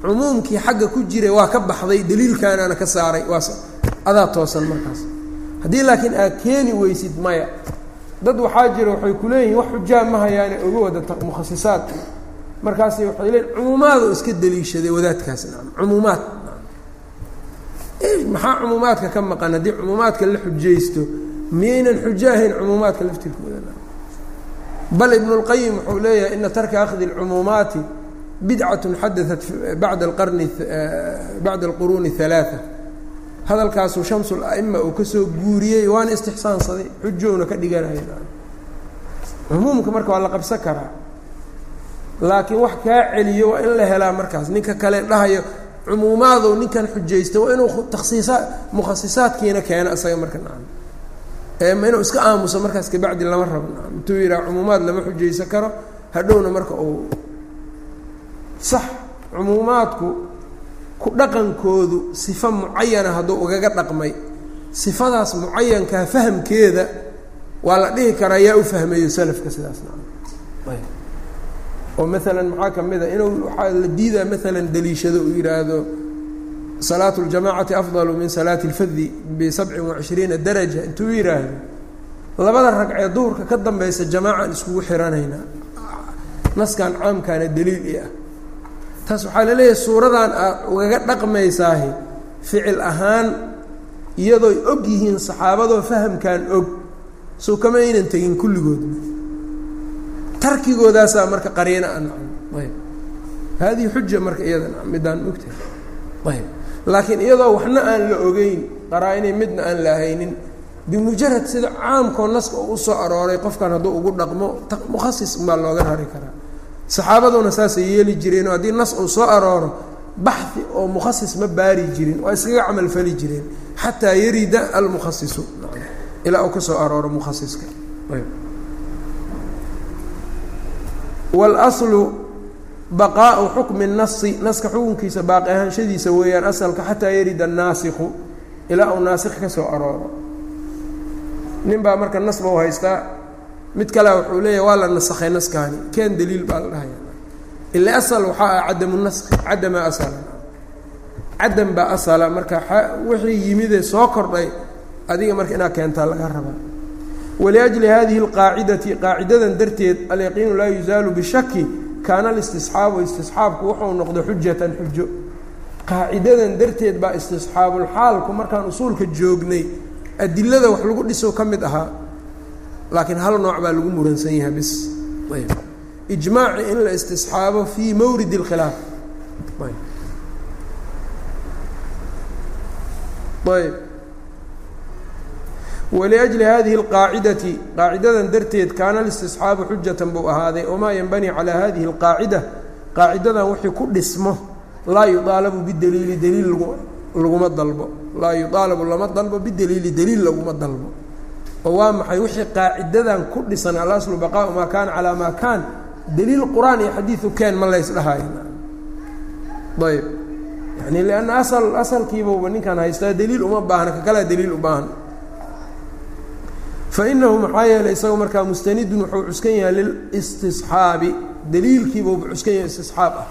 cumuumkii xagga ku jiray waa ka baxday daliilkaanaana ka saaray. Waa adaa toosan markaas. Haddii laakiin aad keeni weysid maya dad waxaa jira waxay ku leeyihiin wax xujaa ma hayaane oga wada mukhasisaad markaasi waxay leeyiin cumuumaad oo iska daliishaday wadaadkaas nacam cumuumaad maxaa cumuumaadka ka maqan haddii cumuumaadka la xujaysto miyaynan xujo ahayn cumuumaadka laftirkooda bal ibn اlqayim wuxuu leeyahay ina tarka akhdi اlcumuumaati bidcatun xadaثat bada qarni bacda alquruuni الثalaaثa hadalkaasuu shamsu la'ima uu ka soo guuriyey waana istixsaansaday xujowna ka dhiganaya. Cumuumka marka waa la qabsan karaa laakiin wax kaa celiyo waa in la helaa markaas. Ninka kale dhahayo cumuumaadu ninkan xujaysta waa inuu taksiisaa mukhasisaadkiina keeno isaga marka nacam. Eema inuu iska aamuso markaas kabacdi lama rabo nacam. Intuu yidhaha cumuumaad lama xujaysan karo hadhowna marka uu sax cumuumaadku ku dhaqankoodu sifo mucayana hadduu ugaga dhaqmay sifadaas mucayankaa fahamkeeda waa la dhihi karaa yaa u fahmeeyo salafka sidaas nacam. Oo maalan maxaa ka mid a inuu waxaa la diidaa maalan daliishado uu yidhaahdo salaatu اljamacati afdalu min salaati اlfadi bisabcin wacishriina daraja. Intuu yidhaahdo labada ragcee duhurka ka dambaysa jamaacaan iskugu xiranaynaa. Naskan caamkaana daliil i ah taas waxaa la leeyahay suuradan aad ugaga dhaqmaysaahi ficil ahaan iyadooy og yihiin saxaabadoo fahamkan og. Sow kama aynan tegin kulligoodna tarkigoodaasaa marka qariina a nacam. Ayb. Haadihi xuja marka iyada nacam midaan ogtahay ayb. Laakiin iyadoo waxna aan la ogeyn qaraa-inay midna aan la haynin bimujarad sida caamkoo naska oo u soo arooray qofkan hadduu ugu dhaqmo mukhasis baa looga rari karaa saxaabaduna saasay yeeli jireenoo haddii nas uu soo arooro baxi oo mukhasis ma baari jirin waa iskaga camal fali jireen xataa yarida almukhasisu ilaa uu ka soo arooro mukhasiska wاlأصlu baqaau xukmi الnasi naska xukunkiisa baaqi ahaanshadiisa weeyaan asalka xataa yarida الnaasiku ilaa uu naasik ka soo arooro nin baa marka nas ba u haystaa mid kalea wuxuu leeyahy waa la nasakhay naskaani. Keen daliil baa la dhahaya ila asal waxaa ah cadamu naski cadama asala cadam baa asala marka wixii yimidee soo kordhay adiga marka inaad keentaa laga rabaa. Waliajli hadihi اlqaacidati qaacidadan darteed alyaqiinu laa yuzaalu bishaki kaana alistisxaabu istisxaabku wuxuu noqdo xujatan xujo qaacidadan darteed baa istisxaabulxaalku markaan usuulka joognay adilada wax lagu dhiso ka mid ahaa laakiin hal nooc baa lagu muransan yahay bis ayb ijmaaci in la istisxaabo fii mawrid اlkhilaaf ayb wliأjli hadihi اlqaacidati qaacidadan darteed kaana اlistisxaabu xujatan buu ahaaday wamaa yanbanii calaa hadihi اlqaacida qaacidadan wixii ku dhismo laa yuaalabu bidaliili daliil laguma dalbo laa yuaalabu lama dalbo bidaliili daliil laguma dalbo oo waa maxay wixii qaacidadan ku dhisan alaslu baqaau maa kaana calaa maa kaan? Daliil qur'aan iyo xadiiu keen ma laysdhahayo ayb yani lanna asal asalkiibauba ninkan haystaa daliil uma baahna ka kalea daliil u baahan. Fainahu maxaa yeelay isaga markaa mustanidun wuxuu cuskan yahay lilistisxaabi daliilkiibuuba cuskan yahay istisxaab ah.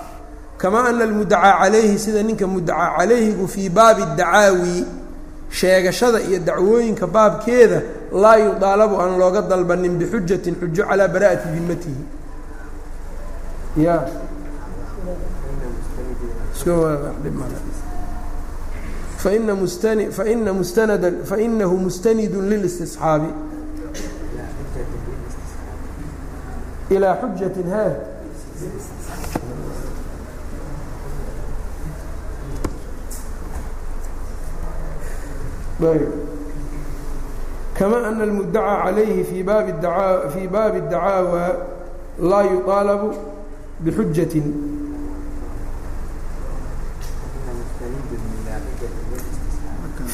Kamaa ana almudacaa calayhi sida ninka mudacaa calayhigu fii baabi dacaawi sheegashada iyo dacwooyinka baabkeeda laa yudaalabu aan looga dalbanin bixujatin xujo calaa bara'ati dimatihi ya. Faina mustanada fainahu mustanidu lilistisxaabi ilaa xujatin ha kama ana almuddacaa calayhi fii baabi dacaawa laa yuqaalabu bixujatin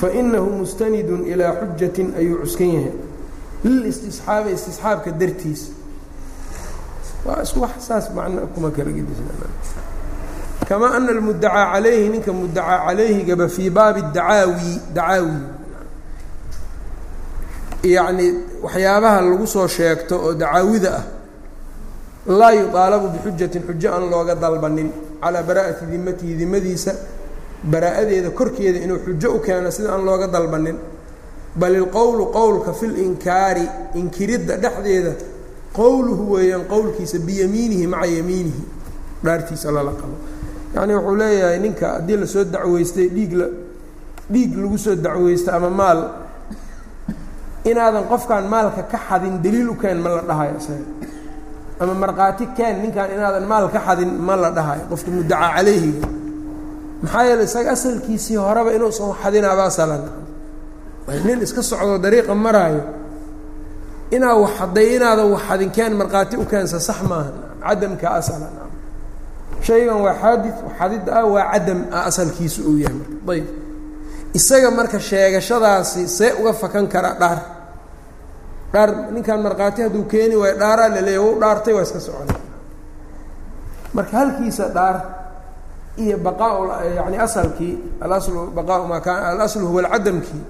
fainahu mustanidun ilaa xujatin ayuu cuskan yahay lilistisxaabi istisxaabka dartiis waa isku wax saas macna kuma kala gedisnakamaa ana almuddacaa calayhi ninka muddacaa calayhigaba fii baabi dacaawi dacaawi yacni waxyaabaha lagu soo sheegto oo dacaawida ah laa yuطaalabu bixujatin xujo aan looga dalbanin. Calaa bara'ati dimatihi dimadiisa baraa'adeeda korkeeda inuu xujo u keeno sida aan looga dalbanin. Bal ilqowlu qowlka fi linkaari inkiridda dhexdeeda qowluhu weeyaan qowlkiisa biyamiinihi maca yamiinihi. Dhaartiisa lala qabo. Yacni wuxuu leeyahay ninka haddii la soo dacweystay dhiig la dhiig lagu soo dacweysto ama maal inaadan qofkaan maalka ka xadin daliil u keen ma la dhahayo isaga ama markhaati keen ninkaan inaadan maal ka xadin ma la dhahayo. Qofka muddacaa calayhiga maxaa yeele isaga asalkiisii horeba inuusan xadinaaba asalan nin iska socdo dariiqa maraayo inaa wax hadday inaadan wax xadin keen markhaati u keensa sax maaha cadamka asalan shaygan waa xaadid xadidda ah waa cadam asalkiisu uu yahay. Marka ayb isaga marka sheegashadaasi see uga fakan karaa dhaar. Dhaar ninkan markhaati hadduu keeni waayo dhaaraa la leeya wau dhaartay waa iska soconay marka halkiisa dhaar iyo baqaa yani asalkii alaslu baqaau maa kaana alaslu huwa alcadamkii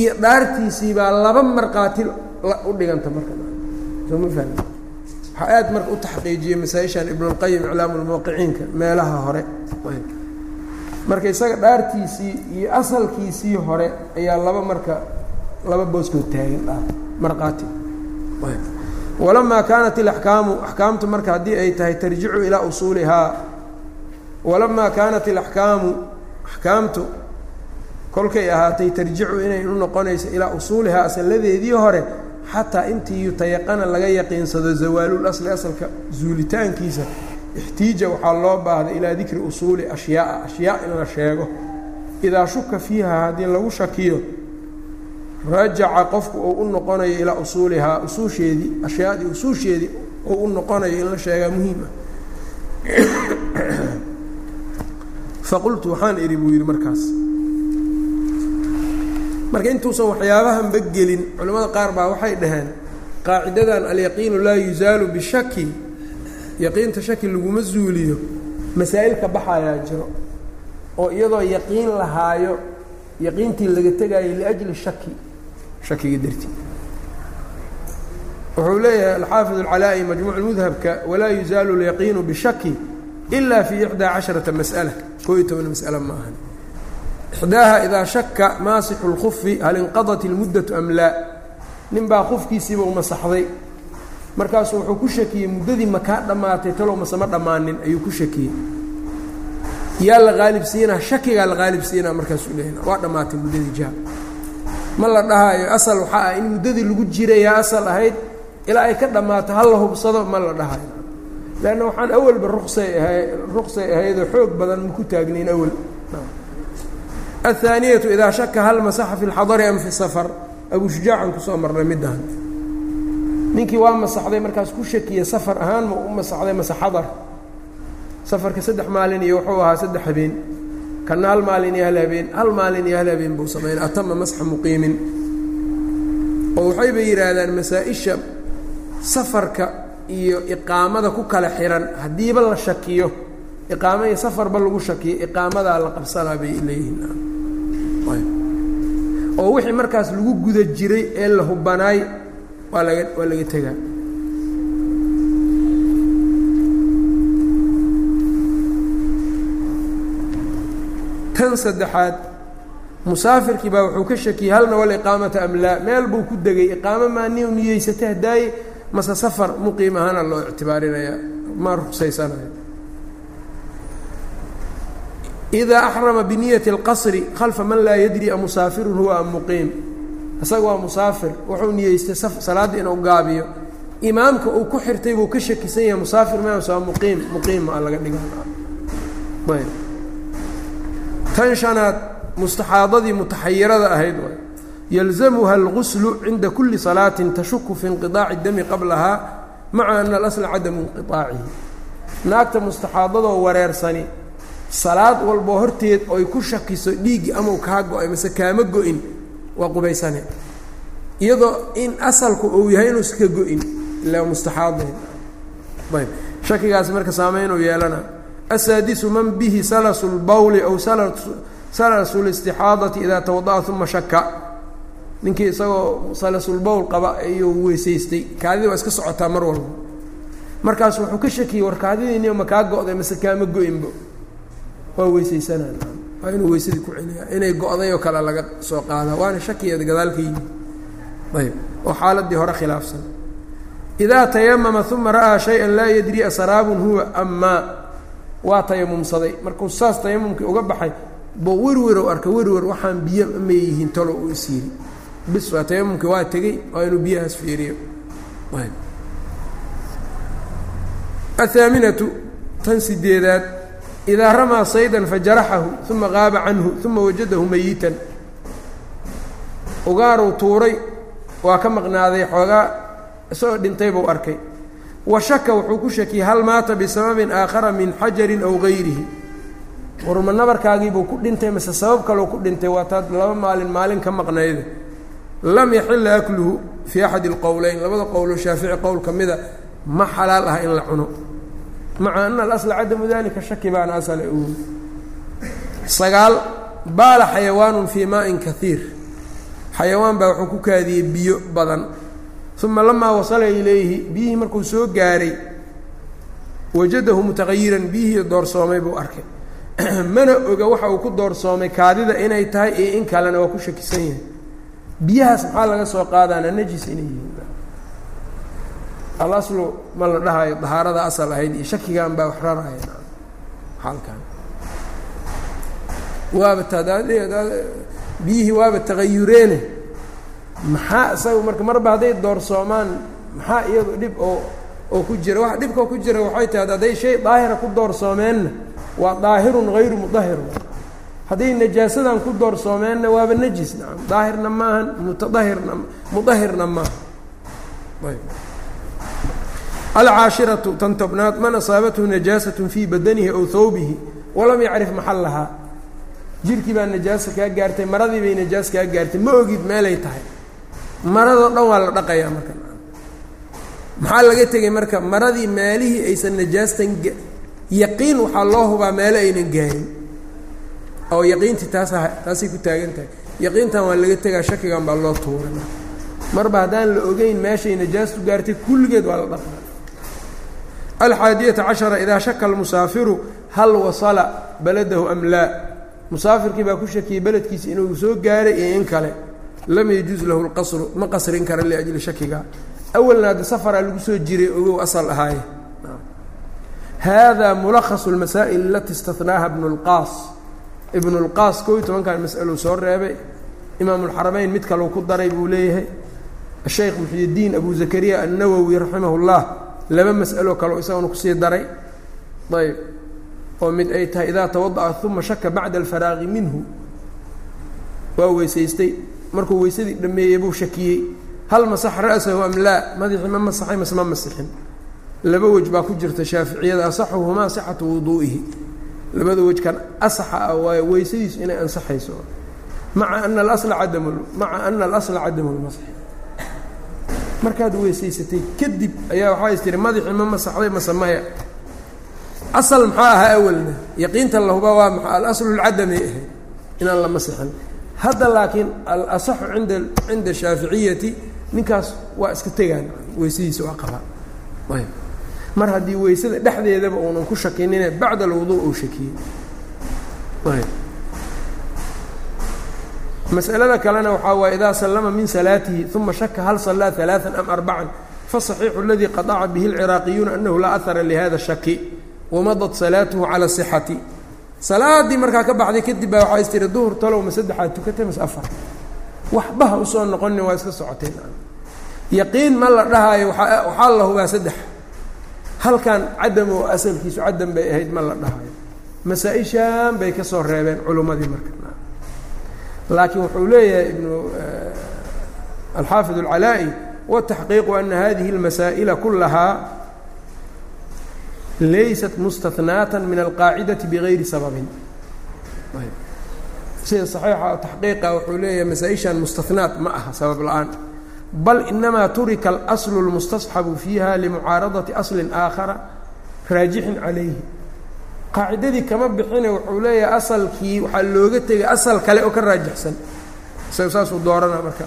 iyo dhaartiisii baa laba markhaati u dhiganta marka. Soo ma fahmi waxaa aad marka u taxqiijiyey masaa-ishan ibnulqayim iclaamu lmuwaqiciinka meelaha hore marka isaga dhaartiisii iyo asalkiisii hore ayaa laba marka laba booskood taagan dhaar markhaati walamaa kaanat ilaxkaamu axkaamtu marka haddii ay tahay tarjicu ilaa usuulihaa walamaa kaanat ilaxkaamu axkaamtu kolkay ahaatay tarjicu inay u noqonayso ilaa usuulihaa asalladeedii hore xataa intii yutayaqana laga yaqiinsado zawaalul asli asalka zuulitaankiisa ixtiija waxaa loo baahday ilaa dikri usuuli ashyaaa ashyaa in la sheego idaa shuka fiiha haddii lagu shakiyo rajaca qofku uu u noqonayo ilaa usuulihaa usuusheedii ashyaadii usuusheedii uu u noqonayo in la sheegaa muhiim ah faqultu waxaan idhi buu yidhi markaas marka intuusan waxyaabahanba gelin culimmada qaar baa waxay dhaheen qaacidadan alyaqiinu laa yuzaalu bishaki yaqiinta shaki laguma zuuliyo masaa'il ka baxayaa jiro oo iyadoo yaqiin lahaayo yaqiintii laga tegaayo liajli shaki shakiga dartii. Wuxuu leeyahay alxaafid alcalaa'i majmuuc mudhabka walaa yuzaalu alyaqiinu bishaki ila fi ixdaa casharata mas'ala koo iyo toban mas'ale ma ahan. Ixdaaha idaa shaka maasixu اlkufi hal inqadat ilmuddatu am laa? Nin baa qufkiisiiba u masaxday markaasu wuxuu ku shakiyey muddadii ma dhammaatay talow masema dhammaanin ayuu ku shakiyey. Yaa la qaalibsiinaa shakigaa la qaalibsiinaa markaasuu leeyaha waa dhammaatay muddadii jaha ma la dhahaayo asal waxaa ah in muddadii lagu jiray yaa asal ahayd ilaa ay ka dhammaato ha la hubsado ma la dhahaayo. Leanna waxaan awalba ruqsay ahay ruqsay ahaydoo xoog badan ma ku taagnayn awal. Athaaniyatu idaa shaka hal masaxa fi اlxadari am fi safar abu shujaacan ku soo marnay middahan ninkii waa masaxday markaas ku shakiya safar ahaan ma u masaxday mase xadar safarka saddex maalin iyo wuxuu ahaa saddex habeen. Kana hal maalin iyo hal habeen hal maalin iyo hal habeen buu samaynay atama masxa muqiimin. Oo waxayba yidhaahdaan masaa-isha safarka iyo iqaamada ku kala xihan haddiiba la shakiyo. Iqaamo iyo safarba lagu shakiyo iqaamadaa la qabsanaa bay leeyihiin. Oo wixii markaas lagu guda jiray ee la hubanaay waa laga waa laga tegaa tan saddexaad musaafirkii baa wuxuu ka shakiyey halna waliqaamata am laa? Meel buu ku degay iqaamo maani u niyeysata hadaaye mase safar muqiim ahaana loo ictibaarinaya ma ruqsaysanayo idaa axrama biniyati اlqasri khalfa man laa yadri amusaafirun huwa am isaga waa musaafir wuxuu niyeystay salaadda inuu gaabiyo. Imaamka uu ku xirtay buu ka shakisan yahay musaafir maas waa muqiim muqiima a laga dhigaayb tan shanaad mustaxaadadii mutaxayirada ahayd yalzamuha alguslu cinda kuli salaatin tashuku fi inqiطaaci dami qablahaa maca ana alasla cadamu inqiطaacihi naagta mustaxaadadoo wareersani salaad walboo horteed oy ku shakiso dhiiggi amau kaa go'ay mase kaama go-in waa qubaysane. Iyadoo in asalku uu yahay inuusa ka go-in ila mustaxaadayn ayb. Shakigaas marka saameynuu yeelana asaadisu man bihi salasu lbawli aw salasu listixaadati idaa tawada'a uma shaka ninkii isagoo salasulbowl qaba ayuu weysaystay. Kaadida waa iska socotaa mar walba. Markaas wuxuu ka shakiyey war kaadidiini ma kaa go-day mase kaama go-inbo. Waa weysaysanaa waa inuu weysadii ku celiyaa. Inay go-day oo kale laga soo qaadaa waana shakigeeda gadaal ka yimi ayb oo xaaladii hore khilaafsan. Idaa tayamama uma ra'aa shay-an laa yadri asraabun huwa amaa waa tayamumsaday markuu saas tayamumkii uga baxay bo werwerow arka. Werwer waxaan biyo ma talo uu is bis waa tayamumkii waa tegey waa inuu biyahaas fiiriyo. Athaaminatu tan sideedaad idaa ramaa saydan fajaraxahu uma qaaba canhu uma wajadahu mayitan ugaaruu tuuray waa ka maqnaaday xoogaa isagoo dhintay buu arkay wa shaka wuxuu ku shakiyey hal maata bisababin aakhara min xajarin aw gayrihi warma nabarkaagiibuu ku dhintay mase sabab kaloo ku dhintay waa taad laba maalin maalin ka maqnayda lam yaxila akluhu fii axadi اlqowleyn labada qowloo shaafici qowl ka mida ma xalaal ah in la cuno maca ana alasla cadamu dalika shaki baana asale u sagaal baala xayawaanu fii maain kaiir xayawaan baa wuxuu ku kaadiyey biyo badan uma lamaa wasala ilayhi biyihii markuu soo gaaray wajadahu mutaqayiran biyihii doorsoomay buu arkay mana oga waxa uu ku doorsoomay kaadida inay tahay iyo in kalena waa ku shakisan yahay biyahaas maxaa laga soo qaadaana najis inay yihiin alaslu ma la dhahayo dahaarada asal ahayd iyo shakigan baa wax raraya. Halkan. Waaba biyihii waaba tagayureene maxaa isaga marka marba hadday doorsoomaan maxaa iyadu dhib oo oo ku jira? Waxa dhibkao ku jira waxay tahay hadday shay daahira ku doorsoomeenna waa daahirun hayru mudahir hadday najaasadan ku doorsoomeenna waaba najis. Nacam daahirna maahan mutadahirna mudahirna maaha alcaashiratu tan tobnaad man asaabathu najaasatun fii badanihi aw hawbihi walam yacrif maxallahaa jirkii baa najaasa kaa gaartay maradii bay najaas kaa gaartay ma ogid meelay tahay maradoo dhan waa la dhaqayaa marka maxaa laga tegay marka maradii meelihii aysan najaastan yaqiin waxaa loo hubaa meelo aynan gaarin oo yaqiintii taasa taasay ku taagan tahay yaqiintan waa laga tegaa shakigan baa loo tuuray marba haddaan la ogeyn meeshay najaastu gaartay kulligeed waa la dhaqaa alxaadiyata cashara idaa shaka almusaafiru hal wasala baladahu am laa. Musaafirkii baa ku shakiyey beledkiisa inuu soo gaaray iyo in kale. Lam yajuuz lahu lqasru ma qasrin kara liajli shakiga. Awalna hadda safaraa lagu soo jiray ogow asal ahaaye hada mulakhasu lmasaa'il alati istanaaha ibnu lqaas ibnu lqaas koo iyo tobankan mas'alou soo reebay. Imaamu lxarameyn mid kaleu ku daray buu leeyahay. Asheykh muxyidiin abu zakariya annawowi raximah llah laba mas'alo kaleo isaguna ku sii daray. Ayb oo mid ay tahay idaa tawada'a uma shaka bacda alfaraaqi minhu. Waa weysaystay. Markuu weysadii dhameeyey buu shakiyey. Hal masax ra'sahu am laa? Madaxii ma masaxay mase ma masixin. Laba wej baa ku jirta shaaficiyada asaxuhumaa sixatu wuduu'ihi. Labada wejkan asaxa ah waayo weysadiisu inay ansaxayso. Maca ana alasla cadam maca ana alasla cadamu markaad weysaysatay kadib ayaa waxaa is tiri madaxii ma masaxday mase maya asal maxaa ahaa awalna yaqiinta lahuba waa maa alaslu lcadamay ahayd inaan la masixin hadda laakiin alasaxu inda cinda shaaficiyati ninkaas waa iska tegaan weysadiisa waa qabaa ayb. Mar haddii weysada dhexdeedaba uunan ku shakinine bacda alwuduu uu shakiyey ayb masalada kalena waxaa waay idaa sallama min salaatihi uma shaka hal sallaa alaaa am arbacan fasaxiixu اladii qataca bihi اlciraaqiyuuna anahu laa ahara lihada shaki wamadat salaatuhu cala sixati. Salaadii markaa ka baxday kadib baa waxaa is duhur talow ma saddexaad tukatay mase afar. Waxbaha u soo noqonin waa iska socoteen. Yaqiin ma la dhahaayo waxaa la hubaa saddex. Halkan cadam oo asalkiisu cadam bay ahayd ma la dhahayo masaa-ishan bay ka soo reebeen culummadii marka laakiin wuxuu leeyahay ibnu alxaafid alcalaa'i wataxqiiqu ana hadihi اlmasaa'ila kulahaa laysat mustahnaata min alqaacidati bigayri sababin. Sida saxiixa taxqiiqa wuxuu leeyahay masaa-ishan mustahnaat ma aha sabab la'aan. Bal inamaa turika alaslu اlmustasxabu fiiha limucaaradati aslin aakhara raajixin calayhi qaacidadii kama bixine wuxuu leeyahay asalkii waxaa looga tegay asal kale oo ka raajixsan. Isaga saasuu doorana marka.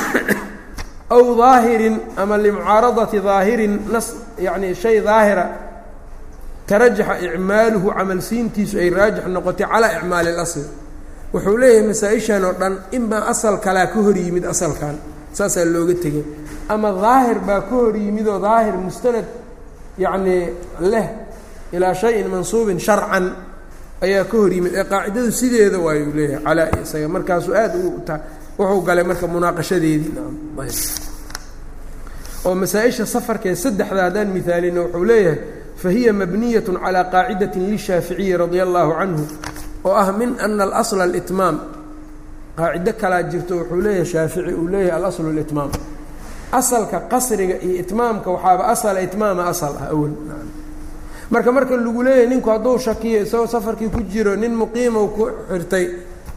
Aw daahirin ama limucaaradati daahirin nas yacni shay daahira tarajaxa icmaaluhu camalsiintiisu ay raajix noqotay calaa icmaali اlasl wuxuu leeyahay masaa-ishan oo dhan inbaa asal kalaa ka hor yimid asalkan saasaa looga tegay. Ama daahir baa ka hor yimid oo daahir mustanad yacnii leh ilaa shayin mansuubin sharcan ayaa ka hor yimid ee qaacidadu sideeda waayuu leeyahay calaa isaga. Markaasuu aad u ta wuxuu galay marka munaaqashadeedii. Oo masaa-isha safarkee saddexda haddaan mihaalino wuxuu leeyahay fahiya mabniyat calى qaacidati lishaaficiyi radia allahu canhu oo ah min ana alasla alitmaam. Qaacido kalaa jirto wuxuu leeyahay shaafici uu leeyahay alaslu litmaam asalka qasriga iyo itmaamka waxaaba asala itmaama asal ah awel marka marka lagu leeyahay ninku hadduu shakiyo isagoo safarkii ku jiro nin muqiimow ku xirtay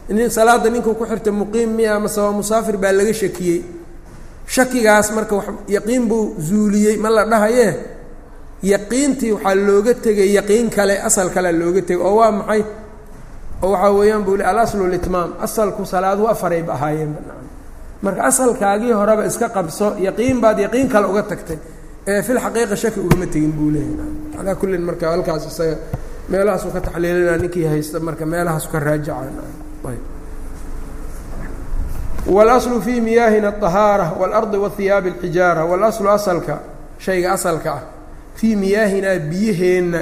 nin salaada ninkuu ku xirtay muqiim miya mase waa musaafir baa laga shakiyey. Shakigaas marka yaqiin buu zuuliyey ma la dhahayee? Yaqiintii waxaa looga tegay yaqiin kale asal kalea looga tegay oo waa maxay? Oo waxaa weeyaan buu li alaslu litmaam asalku salaaduhu afarayba ahaayeenba marka asalkaagii horeba iska qabso yaqiin baad yaqiin kale uga tagtay ee fil xaqiiqa shaki ugama tegin buu leeyahay calaa kullin marka halkaas isaga meelahaasuu ka taxliilinaa ninkii haysta marka meelahaasu ka raajaca wاlaslu fii miyaahina الطahaarة wاlardi wاhiyaabi اlxijaara wاlaslu asalka shayga asalka ah fii miyaahinaa biyaheenna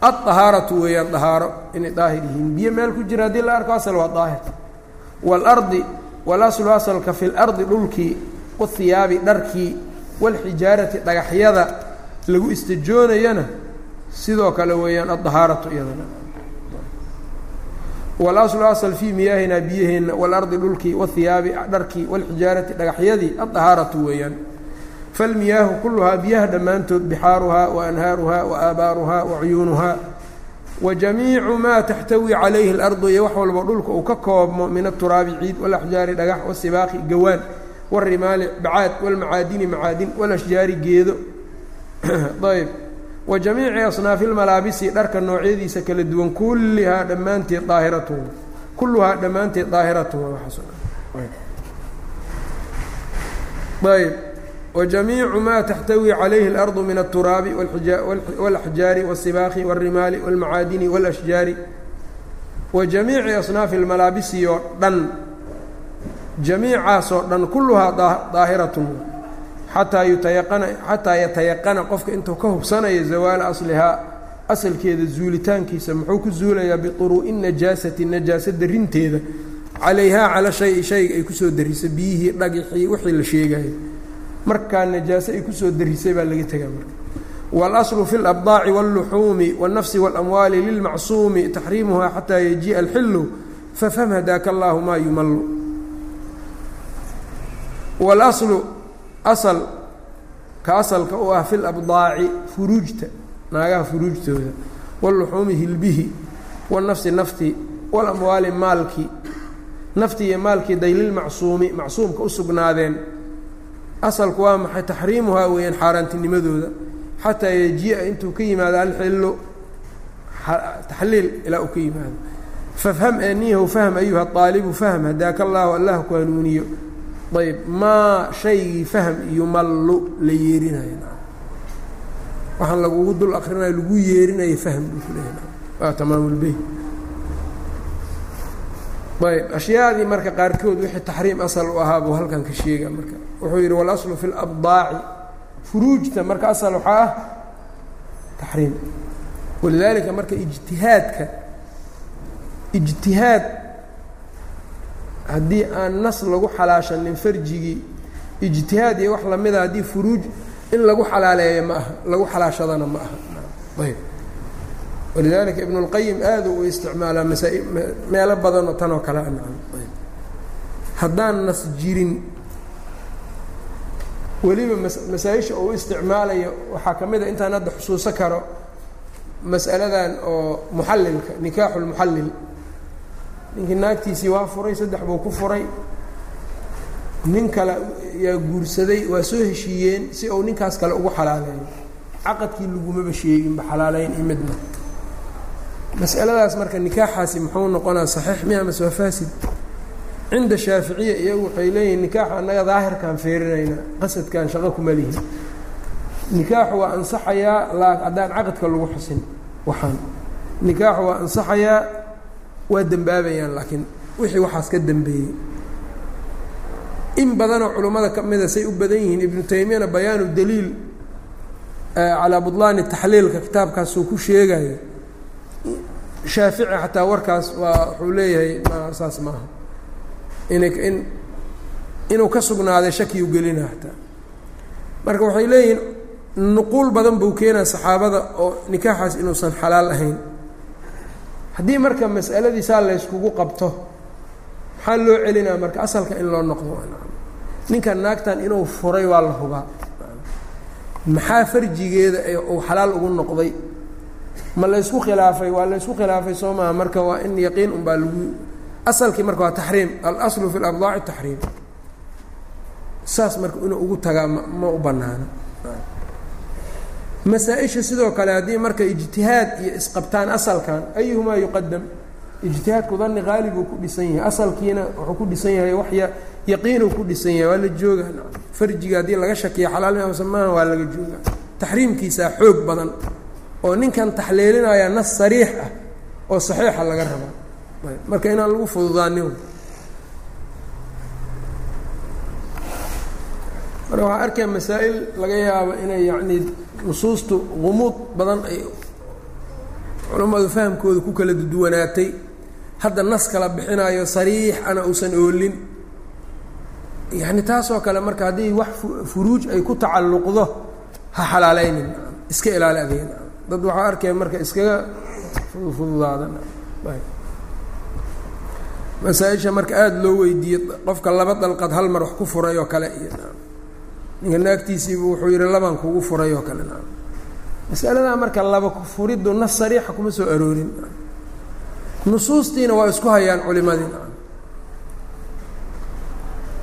aلطahaaratu weeyaan dahaaro inay daahir yihiin biyo meel ku jira haddii la arko asal waa daahir wاlardi walaslu asalka fi اlardi dhulkii wاhiyaabi dharkii walxijaarati dhagaxyada lagu istajoonayana sidoo kale weeyaan addahaaratu iyadana. Walaslu asal fii miyaahinaa biyaheenna waalardi dhulkii wahiyaabi dharkii walxijaarati dhagaxyadii addahaaratu weeyaan. Falmiyaahu kulluhaa biyaha dhammaantood bixaaruhaa wa anhaaruhaa wa aabaaruhaa wa cuyuunuhaa. Wa jamiicu maa taxtawi calayhi اlardu iyo wax walba dhulka uu ka koobmo min aturaabi ciid walaxjaari dhagax wasibaaqi gawaan warimaali bacaad walmacaadini macaadin walashjaari geedo ayb wa jamiici asnaafi lmalaabisi dharka noocyadiisa kala duwan kullihaa dhammaanteed daahiratuhu kulluhaa dhammaanteed daahiratuhu ayb wa jamiicu maa taxtawi calayhi اlardu min aلturaabi wاlaxjaari wاsibaaqi wاrimaali wاlmacaadini wاlashjaari wa jamiici asnaafi اlmalaabisi oo dhan jamiicaasoo dhan kulluhaa daahiratun xataa yutayaqana xataa yatayaqana qofka intuu ka hubsanayo zawaala aslihaa asalkeeda zuulitaankiisa muxuu ku zuulayaa biطuruu'i najaasati najaasa darinteeda calayhaa cala shayi shayga ay kusoo darisay biyihii dhagixii wixii la sheegayo markaa najaase ay kusoo darisay baa laga tegaa marka wاlaslu fi اlabdaaci wاlluxuumi wالnafsi wاlamwaali lilmacsuumi taxriimuhaa xataa yajii'a alxilu fafham hadaaka allahu maa yumallu wاlaslu asal ka asalka u ah fi labdaaci furuujta naagaha furuujtooda wاlluxuumi hilbihi wاnafsi nafti wاlamwaali maalkii nafti iyo maalkii daylilmacsuumi macsuumka u sugnaadeen asalku waa maxay taxriimuhaa weeyaan xaaraantinimadooda xataa yajii'a intuu ka yimaado alxilu taxliil ilaa uu ka yimaado fafham aniyahu fahm ayuha aalibu fahm hadaaka allahu allah ku hanuuniyo ayb maa shaygii fahm iyo la yeerinayo. Waxaan lagugu dul akrinayo lagu yeerinayo fahm buu ku ayb ashyaadii marka qaarkood wixii taxriim asal u ahaa halkan ka sheega marka. Wuxuu yidhi walaslu fi labdaaci furuujta marka asal waxaa ah taxriim. Walidaalika marka ijtihaadka ijtihaad haddii aan nas lagu xalaashanin farjigii ijtihaad iyo wax lamida haddii furuuj in lagu xalaaleeyo ma aha lagu xalaashadana ma aha. Ayb. Walidaalika ibn اlqayim aada u isticmaalaa meelo badanoo tanoo kale haddaan nas jirin weliba masaa-isha uu isticmaalayo waxaa ka mid a intaan hadda xusuuso karo mas'aladan oo muxallilka nikaaxu lmuxallil ninkii naagtiisii waa furay saddex buu ku furay. Nin kale yaa guursaday waa soo heshiiyeen si uu ninkaas kale ugu xalaaleeyo caqadkii lagumaba sheeginba xalaaleyn iyo midna. Mas'aladaas marka nikaaxaasi muxuu noqonaa saxiix miya mase waa faasid? Cinda shaaficiya iyagu waxay leeyihiin nikaaxa annaga daahirkaan feerinayna qasadkan shaqo kuma lihin. Nikaaxu waa ansaxayaa haddaan caqadka lagu xusin waxaan. Nikaaxu waa ansaxayaa waa dembaabayaan laakiin wixii waxaas ka dembeeyey in badanoo culummada ka mida say u badan yihiin ibnu taymiyana bayaanu daliil calaa budlaani taxliilka kitaabkaasuu ku sheegayo shaafici xataa warkaas waa wuxuu leeyahay ma saas maaha. Ina in inuu ka sugnaaday shakiyu gelina hataa marka waxay leeyihiin nuquul badan buu keenaa saxaabada oo nikaaxaas inuusan xalaal ahayn haddii marka mas'aladii saa layskugu qabto maxaa loo celinaa marka asalka in loo noqdo? Ninka naagtan inuu furay waa la hubaa. Maxaa farjigeeda uu xalaal ugu noqday? Ma laysku khilaafay? Waa laysku khilaafay soo maha marka waa in yaqiin unbaa lagu asalkii marka waa taxriim. Alaslu fi labdaaci taxriim. Saas marka inuu ugu tagaa ma ma u bannaano masaa-isha sidoo kale haddii marka ijtihaad iyo isqabtaan asalkan ayuhumaa yuqadam ijtihaadku dani qaali buu ku dhisan yahay. Asalkiina wuxuu ku dhisan yahay waxya yaqiinuu ku dhisan yahay waa la joogaa farjiga haddii laga shakiya xalaal amse maaha waa laga joogaa taxriimkiisaa xoog badan oo ninkan taxliilinaya nas sariix ah oo saxiixa laga rabaa marka inaan lagu fududaanin marka waxaa arkaya masaa'il laga yaabo inay yacnii nusuustu gumuud badan ay culammadu fahamkooda ku kala duwanaatay hadda nas kala bixinayo sariix ana uusan oolin. Yacni taasoo kale marka haddii wax furuuj ay ku tacalluqdo ha xalaalaynin. Iska ilaali adeena dad waxaa arkaya marka iskaga fududaadan masaa-isha marka aada loo weydiiyey qofka laba dalqad hal mar wax ku furay oo kale iyo ninka naagtiisiibu wuxuu yihi labaan kugu furay oo kale. Masaladaa marka laba furiddu nas sariixa kuma soo aroorin. Nusuustiina waa isku hayaan culimadii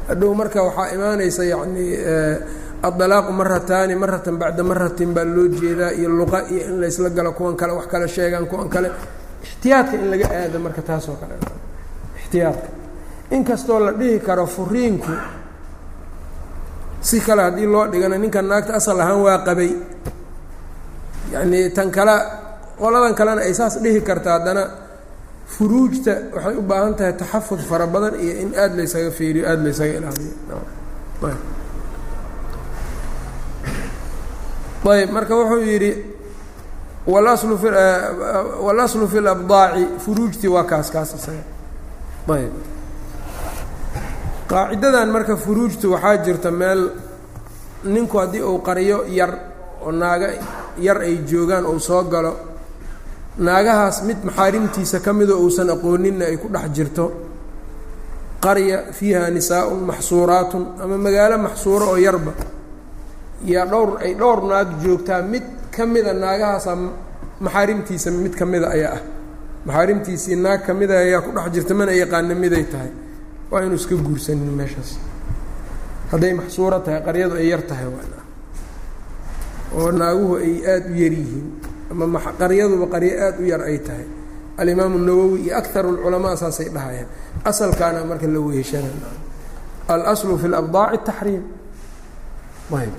hadhow marka waxaa imaanaysa yacni addalaaqu marataani maratan bacda maratin baa loo jeedaa iyo luqa iyo in laysla galo kuwan kale wax kale sheegaan kuwan kale. Ixtiyaadka in laga aado marka taasoo kale. Ixtiyaadka. Inkastoo la dhihi karo furiinku si kale haddii loo dhigana ninka naagta asal ahaan waa qabay. Yacnii tan kale qoladan kalena ay saas dhihi karta haddana furuujta waxay u baahan tahay taxafud fara badan iyo in aada laysaga fiiriyo aada laysaga ilaaliyo. Ayb. Marka wuxuu yidhi walaslu fi walaslu fi labdaaci furuujtii waa kaas kaas isaga. Ayb qaacidadan marka furuujtu waxaa jirta meel ninku haddii uu qariyo yar oo naaga yar ay joogaan ou soo galo naagahaas mid maxaarimtiisa ka midoo uusan aqooninna ay ku dhex jirto. Qarya fiiha nisaa-un maxsuuraatun ama magaalo maxsuuro oo yarba. Yaa dhowr ay dhowr naag joogtaa mid ka mida naagahaasaa maxaarimtiisa mid ka mida ayaa ah. Maxaarimtiisii naag ka mida ayaa ku dhex jirta mana yaqaana miday tahay waa inu iska guursanin meeshaas. Hadday maxsuuro tahay qaryadu ay yar tahay oo naaguhu ay aada u yar yihiin ama qaryaduba qaryo aada u yar ay tahay. Alimaamu nawowi iyo akar اlculamaa saasay dhahayaan. Asalkaana marka la weheshana alaslu fi labdaaci taxriim. Ayb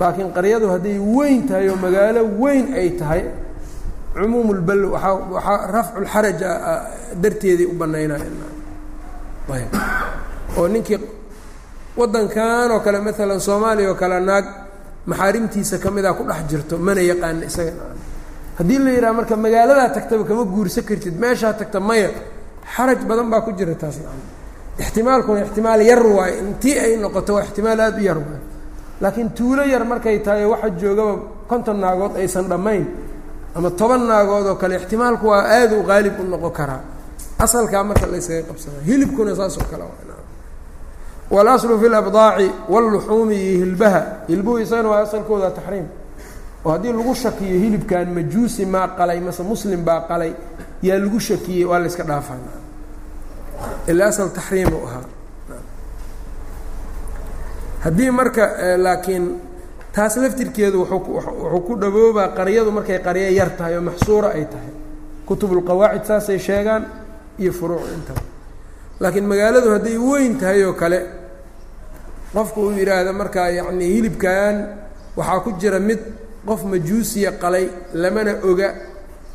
laakiin qaryadu hadday weyn tahay oo magaalo weyn ay tahay cumuum lbal waaa rafcu lxaraj darteeday u banaynayaan ayb oo ninkii waddankan oo kale maalan soomaaliya oo kale naag maxaarimtiisa ka mida ku dhex jirto mana yaqaana isaga. Haddii la yidhaha marka magaaladaa tagtaba kama guursan kartid meeshaa tagta maya xaraj badan baa ku jira taas ixtimaalkuna ixtimaal yar waayo intii ay noqoto waa ixtimaal aada u yar waayo laakiin tuulo yar markay tahay waxa joogaba konton naagood aysan dhammayn ama toban naagood oo kale ixtimaalku waa aada u qaalib u noqon karaa asalkaa marka la yskaga qabsanaa hilibkuna saas oo kale walaslu fi labdaaci wاlluxuumi iyo hilbaha. Hilbuhu isagana waa asalkooda taxriim. Oo haddii lagu shakiyo hilibkan majuusi maa qalay mase muslim baa qalay yaa lagu shakiyey waa la yska dhaafaa ila asal taxriim u ahaa. Haddii marka laakiin taas laftirkeedu wuxuu ku dhaboobaa qaryadu markay qaryo yar tahay oo maxsuura ay tahay. Kutubulqawaacid saasay sheegaan iyo furuuc intaba laakiin magaaladu hadday weyn tahay oo kale qofku uu yidhaahdo markaa yacni hilibkan waxaa ku jira mid qof majuusiya qalay lamana oga.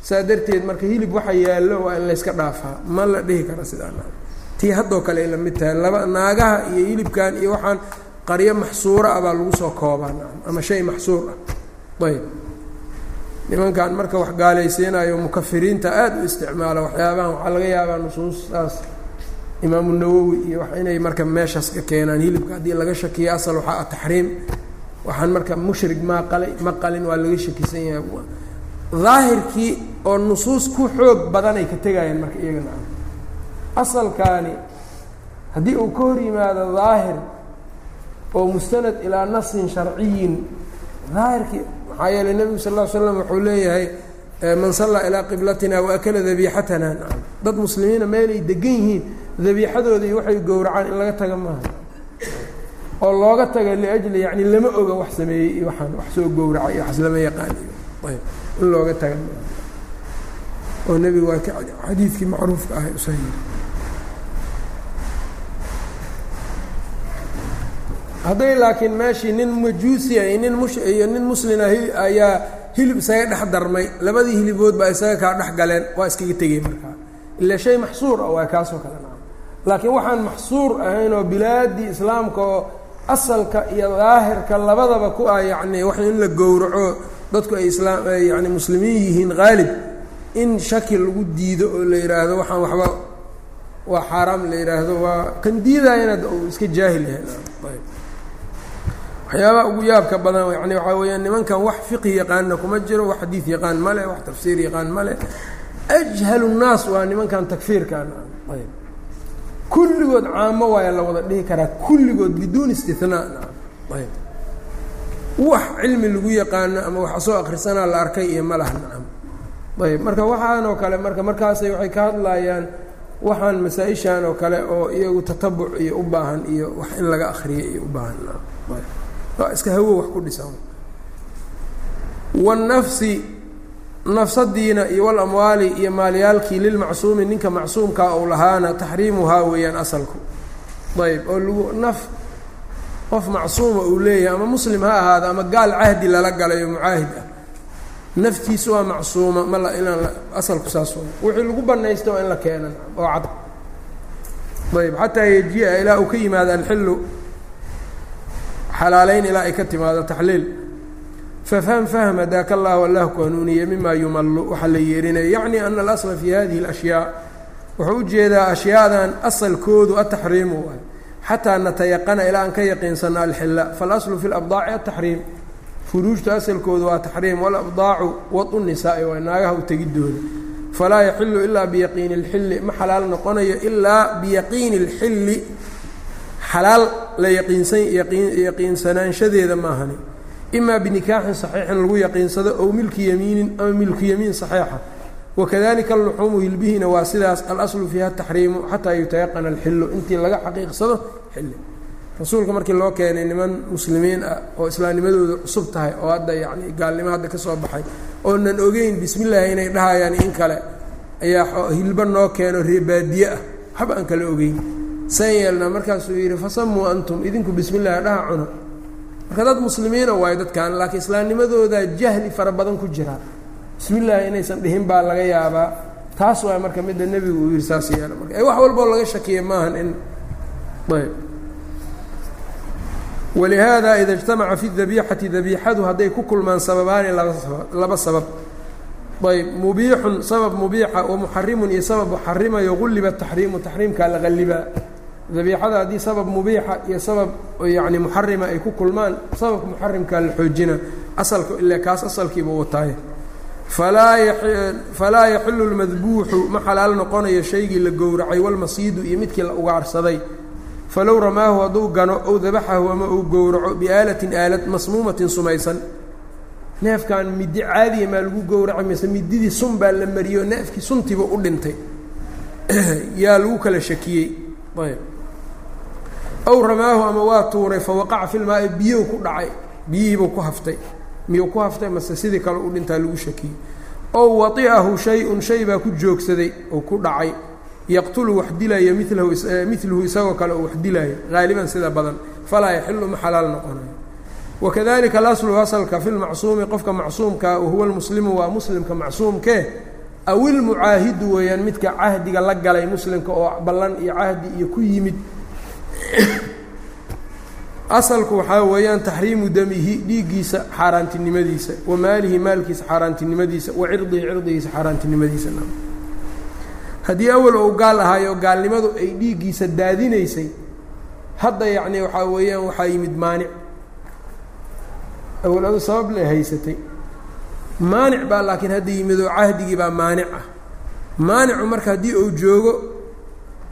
Saa darteed marka hilib waxa yaallo waa in layska dhaafaa ma la dhihi kara sidaa tii haddoo kale ay la mid tahay laba naagaha iyo hilibkan iyo waxaan qaryo maxsuura ah baa lagu soo koobaa ama shay maxsuur ah. Ayb nimankan marka wax gaalaysiinayo mukafiriinta aada u isticmaala waxyaabahan waxaa laga yaabaa nusuustaas. Imaamu nawowi iyo wax inay marka meeshaas ka keenaan hilibka haddii laga shakiyo asal waxaa taxriim waxaan marka mushrig maa qalay ma qalin waa laga shakisan yahay. Daahirkii oo nusuus ku xoog badanay ka tegayaan marka iyagana asalkaani haddii uu ka hor yimaado daahir oo mustanad ilaa nasin sharciyin daahirkii maxaa yeeley nebigu sal ll slam wuxuu leeyahay man sallaa ilaa qiblatina waakala dabiixatana dad muslimiina meelay degan yihiin dabiixadooda iyo waxay gowracaan in laga taga maaha. Oo looga taga liajli yani lama oga wax sameeyey iyo waxaan wax soo gowracay iyo waxas lama yaqaan iyo in looga taga maaha. Oo nebigu waa xadiidkii macruufka ahay usa hadday laakiin meeshii nin majuusi iyo nin mush iyo nin muslina ayaa hilib isaga dhex darmay. Labadii hilibood baa isaga kaa dhex galeen waa iskaga tegey markaa. Ila shay maxsuur ah waa kaasoo kale naa laakiin waxaan maxsuur ahayn oo bilaaddii islaamka oo asalka iyo daahirka labadaba ku ah yacni wax in la gowraco dadku ay islaam yani muslimiin yihiin haalib in shaki lagu diido oo la yidhaahdo waxaan waxba waa xaaraam la yidhaahdo waa kan diidayana uu iska jaahil yahay waxyaabaha ugu yaabka badan yani waxaa weeyaan nimankan wax fiqhi yaqaana kuma jiro wax xadiid yaqaan male wax tafsiir yaqaan male ajhalu nnaas waa nimankan takfiirkan. Ayb kulligood caamo waaya la wada dhihi karaa kulligood biduuni istinaa ayb wax cilmi lagu yaqaano ama wax soo akrisanaa la arkay iyo ma nacam. Ayb marka waxaan oo kale marka markaasay waxay ka hadlayaan waxaan masaa-ishan oo kale oo iyagu tatabuc iyo u baahan iyo wax in laga akriyo iyo u baahan iska hawo wax ku dhisan. Wاnafsi nafsadiina iyo walamwaali iyo maalyaalkii lilmacsuumi ninka macsuumkaa ou lahaana taxriimuhaa weeyaan asalku. Ayb oo lagu naf qof macsuuma uu leeyahay ama muslim ha ahaada ama gaal cahdi lala galayo mucaahid ah. Naftiisu waa macsuuma ma la inaan asalku saas wixii lagu banaysta waa in la keenan oo cad. Ayb xataa yejia ilaa uu ka yimaado alxilu xalaalayn ilaa ay ka timaado taxliil fafham fahm hadaaka allahu allah ku hanuuniye mima yumallu waxaa la yeerinaya yacni ana alasla fi hadihi اlashyaa wuxuu ujeedaa ashyaadan asalkoodu ataxriimu waay xataa natayaqana ilaa aan ka yaqiinsano alxila faاlaslu fi اlabdaaci ataxriim furuujta asalkoodu waa taxriim walabdaacu wadu nisaa'i waa naagaha u tegidooda falaa yaxilu ilaa biyaqiini اlxilli ma xalaal noqonayo ilaa biyaqiini اlxilli xalaal la yaqiinsan yaqiinsanaanshadeeda maahani. Imaa binikaaxin saxiixin lagu yaqiinsado ow milki yamiinin ama milku yamiin saxiixa. Wakadalika aluxuumu hilbihiina waa sidaas alaslu fiiha taxriimu xataa yutayaqana alxilu intii laga xaqiiqsado xilli. Rasuulka markii loo keenay niman muslimiin ah oo islaamnimadooda cusub tahay oo hadda yacni gaalnimo hadda ka soo baxay oonan ogeyn bismillaahi inay dhahayaan in kale ayaa hilbo noo keeno reebaadiye ah. Waxba aan kala ogeyn san yeelna markaasuu yidhi fasamuu antum idinku bismi llahi dhaha cuno. Marka dad muslimiina waayo dadkan laakiin islaamnimadooda jahli fara badan ku jira bismi inaysan dhihin baa laga yaabaa. Taas waa marka midda nebigu uu yihi saas yeela. Marka wax walboo laga shakiya maahan in. Ayb. Walihaada ida اجtamaca fi dabiixati dabiixadu hadday ku kulmaan sababaani laba sabab. Ayb mubiixun sabab mubiixa wamuxarimun iyo sabab xarimayo gulliba taxriimu taxriimkaa la dabiixada haddii sabab mubiixa iyo sabab yani muxarima ay ku kulmaan sababka muxarimkaa la xoojina asalka ile kaas asalkiiba wataaye falaa yaxilu lmadbuuxu ma xalaal noqonayo shaygii la gowracay walmasiidu iyo midkii la ugaarsaday. Falow ramaahu hadduu gano ow dabaxahu ama uu gowraco biaalatin aalad masmuumatin sumaysan. Neefkan midi caadiya maa lagu gowracay mise mididii sun baa la mariyo neefkii suntiiba u dhintay. Yaa lagu kala shakiyey. Ayb ow ramaahu ama waa tuuray fawaqaca fi lmaai biyow ku dhacay. Biyihiibuu ku haftay. Miyuu ku haftay? Mase sidii kale u dhintaa lagu shakiyey. Ow wai'ahu shay-un shay baa ku joogsaday oo ku dhacay. Yaqtulu wax dilaya milahu miluhu isagoo kale oo wax dilaayo haaliban sida badan. Falaa yaxilu ma xalaal noqonayo wakadalika alaslu asalka fi lmacsuumi qofka macsuumkaa wahuwa lmuslimu waa muslimka macsuumkee aw ilmucaahidu weeyaan midka cahdiga la galay muslimka oo ballan iyo cahdi iyo ku yimid asalku waxaa weeyaan taxriimu damihi dhiiggiisa xaaraantinimadiisa wa maalihi maalkiisa xaaraantinimadiisa wa cirdihi cirdigiisa xaaraantinimadiisa. Haddii awal ou gaal ahaayo gaalnimadu ay dhiiggiisa daadinaysay hadda yacni waxaa weeyaan waxaa yimid maanic. Awal adu sabab le haysatay. Maanic baa laakiin hadda yimid oo cahdigii baa maanic ah. Maanicu marka haddii uu joogo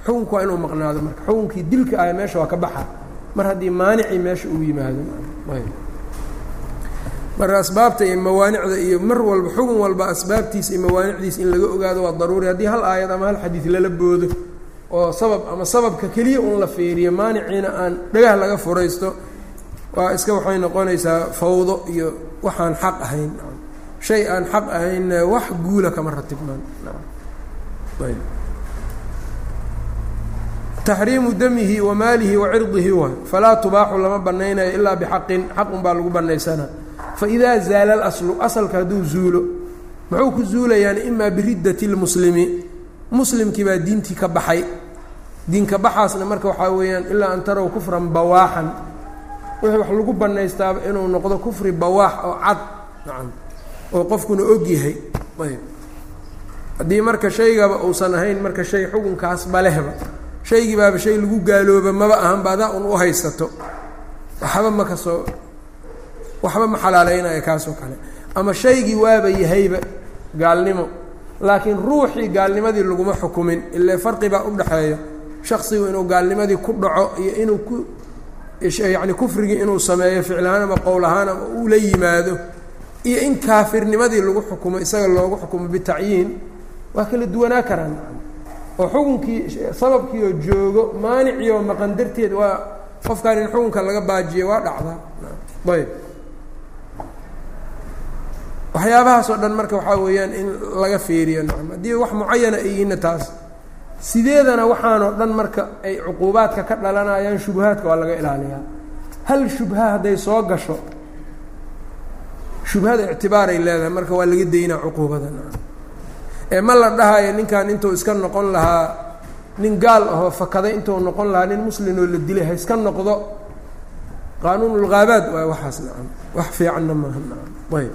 xukunku waa inuu maqnaado marka. Xukunkii dilka ah meesha waa ka baxa. Mar haddii maanicii meesha uu yimaado. Marka asbaabta iyo mawaanicda iyo mar walba xugun walba asbaabtiisa iyo mawaanicdiisa in laga ogaado waa daruuri. Haddii hal aayad ama hal xadiid lala boodo oo sabab ama sababka keliya un la feeriyo maaniciina aan dhagah laga furaysto waa iska waxay noqonaysaa fawdo iyo waxaan xaq ahayn. Shay aan xaq ahayn wax guula kama ratibmaan taxriimu damihi wa maalihi wa cirdihi wa falaa tubaaxu lama banaynayo ilaa bixaqin xaq un baa lagu banaysana faidaa zaala alaslu asalka hadduu zuulo muxuu ku zuulayaan imaa biriddati lmuslimi. Muslimkii baa diintii ka baxay. Diinka baxaasna marka waxaa weeyaan ilaa an tarow kufran bawaaxan. Wixii wax lagu banaystaaba inuu noqdo kufri bawaax oo cad. Nacam. Oo qofkuna og ayb haddii marka shaygaba uusan ahayn marka shay xukunkaas balehba shaygii baaba shay lagu gaalooba maba ahanba adaa un u haysato. Waxba ma ka soo waxba ma xalaaleynaya kaasoo kale. Ama shaygii waaba yahayba gaalnimo. Laakiin ruuxii gaalnimadii laguma xukumin ile farqi baa u dhaxeeya shaksigu inuu gaalnimadii ku dhaco iyo inuu ku yacni kufrigii inuu sameeyo ficlahaan ama qowl ahaan ama uu la yimaado. Iyo in kaafirnimadii lagu xukumo isaga loogu xukumo bitacyiin waa kala duwanaa karaan oo xukunkii sababkii oo joogo maanicii oo maqan darteed waa qofkaan in xukunka laga baajiyo waa dhacdaa ayb. Waxyaabahaas oo dhan marka waxaa weeyaan in laga fiiriyo nacam haddii wax mucayana ay yihiinna taas sideedana waxaanoo dhan marka ay cuquubaadka ka dhalanayaan shubahaadka waa laga ilaaliyaa. Hal shubha hadday soo gasho shubhada ictibaaray leedahay marka waa laga daynaa cuquubada ee ma la dhahayo ninkan intuu iska noqon lahaa nin gaal ahoo fakaday intuu noqon lahaa nin muslimoo la dilay ha iska noqdo qaanuunulghaabaad waay waxaas nacam wax fiicanna maaha nacam ayb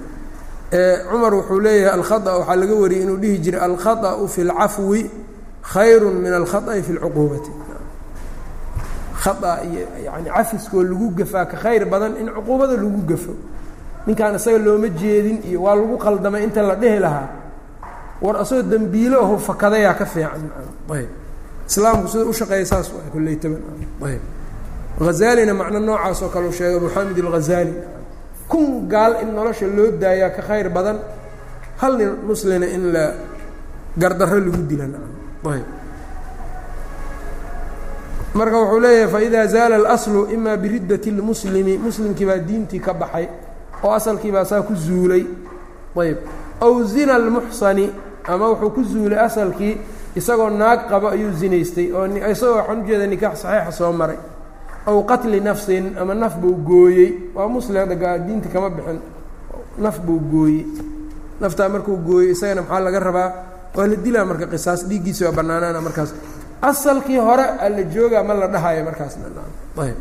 cumar wuxuu leeyahay alkhaa waxaa laga wariyey inuu dhihi jiray alkhaطأu fi اlcafwi khayru min alkhaطأi fi اlcuquubati khaa iyo yani cafiskoo lagu gafaa ka khayr badan in cuquubada lagu gafo ninkaan isaga looma jeedin iyo waa lagu qaldamay inta la dhehi lahaa war asagoo dembiilo aho fakadayaa ka fiican ayb islaamku sida ushaqeeya saas waa koleytaban ayb hazaalina macno noocaas oo kale u sheegay abu xamid alghazali kun gaal in nolosha loo daayaa ka khayr badan hal nin muslina in la gardarro lagu dila ayb marka wuxuu leeyahay faإida zaala اlaslu ima biriddati اlmuslimi muslimkii baa diintii ka baxay oo asalkii baa saa ku zuulay ayb aw zina اlmuxsani ama wuxuu ku zuulay asalkii isagoo naag qabo ayuu zinaystay oo isagoo waxaan ujeeda nikaax saxiixa soo maray. Aw qatli nafsin ama naf buu gooyey. Waa muslim hadda diinta kama bixin. Naf buu gooyey. Naftaa markuu gooyey isagana maxaa laga rabaa? Waa la dilaa marka qisaas dhiiggiisi waa bannaanaana markaas. Asalkii hore alla joogaa ma la dhahayo markaasna. Ayb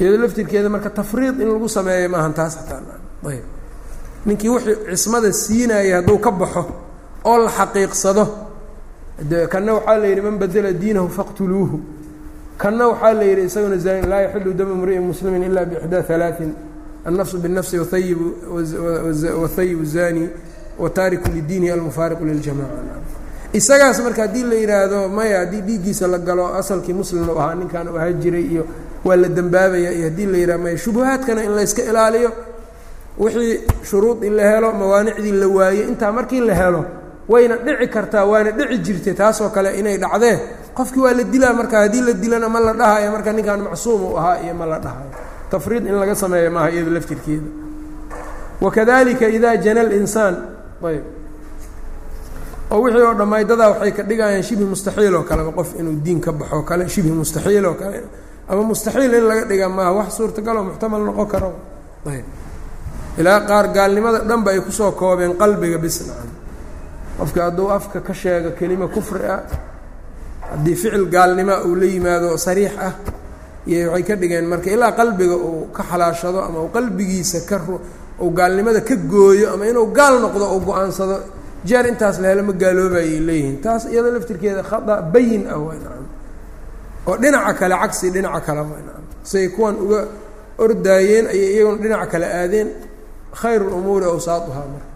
iyado laftirkeeda marka tafriid in lagu sameeyo maahan taas xataa. Ayb ninkii wixii cismada siinayay hadduu ka baxo oo la xaqiiqsado kanna waxaa la yidhi man badla diinahu faqtuluuhu. Kanna waxaa la yidhi isaguna laa yaxilu dama mri'in muslimin ila bixdaa halaain annafsu binnafsi waayib wathayibu zani wa taariku almufaariqu liljamaca isagaas marka haddii la yidhaahdo maya haddii dhiiggiisa la galo asalkii muslim ahaa ninkan u ahaa jiray iyo waa la dembaabaya iyo haddii la yidhaha maya shubuhaadkana in layska ilaaliyo wixii shuruudii la helo mawaanicdii la waaye intaa markii la helo wayna dhici kartaa waana dhici jirtay taasoo kale inay dhacdeen qofkii waa la dilaa marka haddii la dilana ma la dhahayo marka ninkan macsuum u ahaa iyo ma la dhahayo. Tafriid in laga sameeyo maaha iyado laftirkeeda. Wakadalika ida jana linsaan ayb oo wixii oo dhammaydadaa waxay ka dhigayaan shibhi mustaxiil oo kaleba qof inuu diin ka baxo kale shibhi mustaxiil oo kale. Ama mustaxiil in laga dhiga maaha wax suurtagaloo muxtamal noqon karo. Ayb ilaa qaar gaalnimada dhanba ay ku soo koobeen qalbiga bisnacan qofka hadduu afka ka sheego kelima kufri ah haddii ficil gaalnima uu la yimaado sariix ah iyo waxay ka dhigeen marka ilaa qalbiga uu ka xalaashado ama uu qalbigiisa ka uu gaalnimada ka gooyo ama inuu gaal noqdo uu go'aansado jeer intaas la helo ma gaaloobayay leeyihiin. Taas iyadoo laftirkeeda khada bayin ah way nacam. Oo dhinaca kale cagsi dhinaca kale way nacam. Siay kuwan uga ordaayeen ayay iyaguna dhinaca kale aadeen khayr lumuuri awsaatuhaa marka.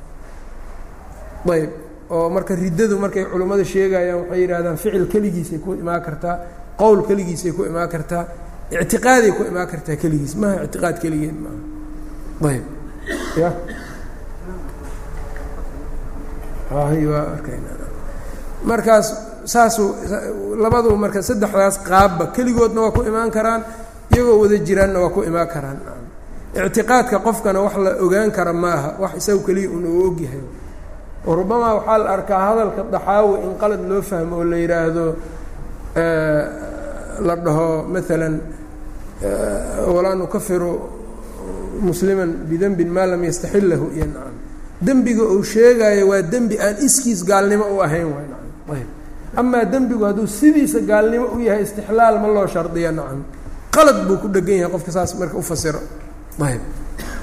Ayb oo marka riddadu markay culimmada sheegayaan waxay yidhahdaan ficil keligiisay ku imaan kartaa qowl keligiisay ku imaan kartaa ictiqaaday ku imaan kartaa keligiis. Maaha ictiqaad keligeed maaha. Ayb. Ya? Waa arkayna. Markaas saasuu marka saddexdaas qaabba keligoodna waa ku imaan karaan iyagoo wada jiraanna waa ku imaan karaan. Ictiqaadka qofkana wax la ogaan kara ma aha wax isagu keliya un uu ogyahay rubamaa waxaa la arkaa hadalka daxaawi in qalad loo fahmo oo la yidhaahdo la dhaho maalan walaa nukafiru musliman bidenbin maa lam yastaxilahu iyo nacam. Dembiga uu sheegaayo waa dembi aan iskiis gaalnimo u ahayn waay nacam. Ayb amaa dembigu hadduu sidiisa gaalnimo u yahay istixlaal ma loo shardiya nacam. Qalad buu ku dhegan yahay qofka saas marka u fasiro. Ayb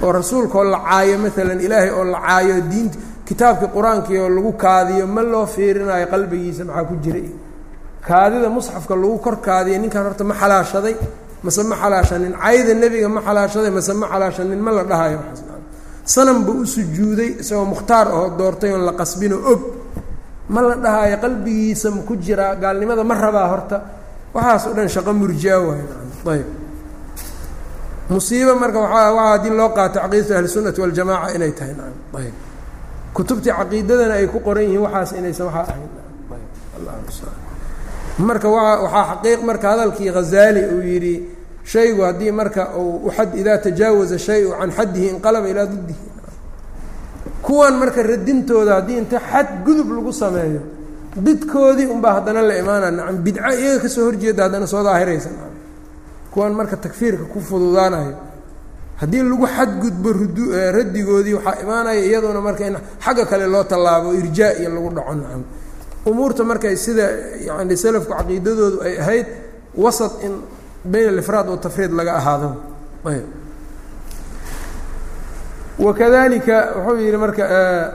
oo rasuulkaoo la caayo maalan ilaahay oo la caayo diinta kitaabkii qur'aankii oo lagu kaadiyo ma loo fiirinayo qalbigiisa maxaa ku jira kaadida musxafka lagu kor kaadiya ninkan horta ma xalaashaday mase ma xalaashanin. Cayda nebiga ma xalaashaday mase ma xalaashanin. Ma la dhahayo. Sanam buu u sujuuday isagoo mukhtaar ahoo doortay oon la qasbinoo og. Ma la dhahayo qalbigiisa ma ku jiraa gaalnimada ma rabaa horta. Waxaas o dhan shaqo murjaa waayo. Ayb musiibo marka waa haddii loo qaato caqiidatu ahlisunnati waljamaaca inay tahay. Ayb kutubtii caqiidadana ay ku qoran yihiin waxaas inaysan waxaa ahayn. Marka waa waxaa xaqiiq marka hadalkii ghazaali uu yidhi shaygu haddii marka idaa tajaawaza shay-u can xaddihi inqalaba ilaa diddihi. Kuwan marka radintooda haddii inta xad gudub lagu sameeyo didkoodii unbaa haddana la imaana nacam bidco iyaga ka soo horjeeda haddana soo daahiraysa. Kuwan marka takfiirka ku fududaanayo haddii lagu xadgudbo rudu raddigoodii waxaa imaanaya iyaduna marka in xagga kale loo tallaabo irjaa iyo lagu dhaco. Nacam umuurta markay sida yani selafku caqiidadoodu ay ahayd wasat in bayn alifraad watafriid laga ahaado. Wakadalika wuxuu yihi marka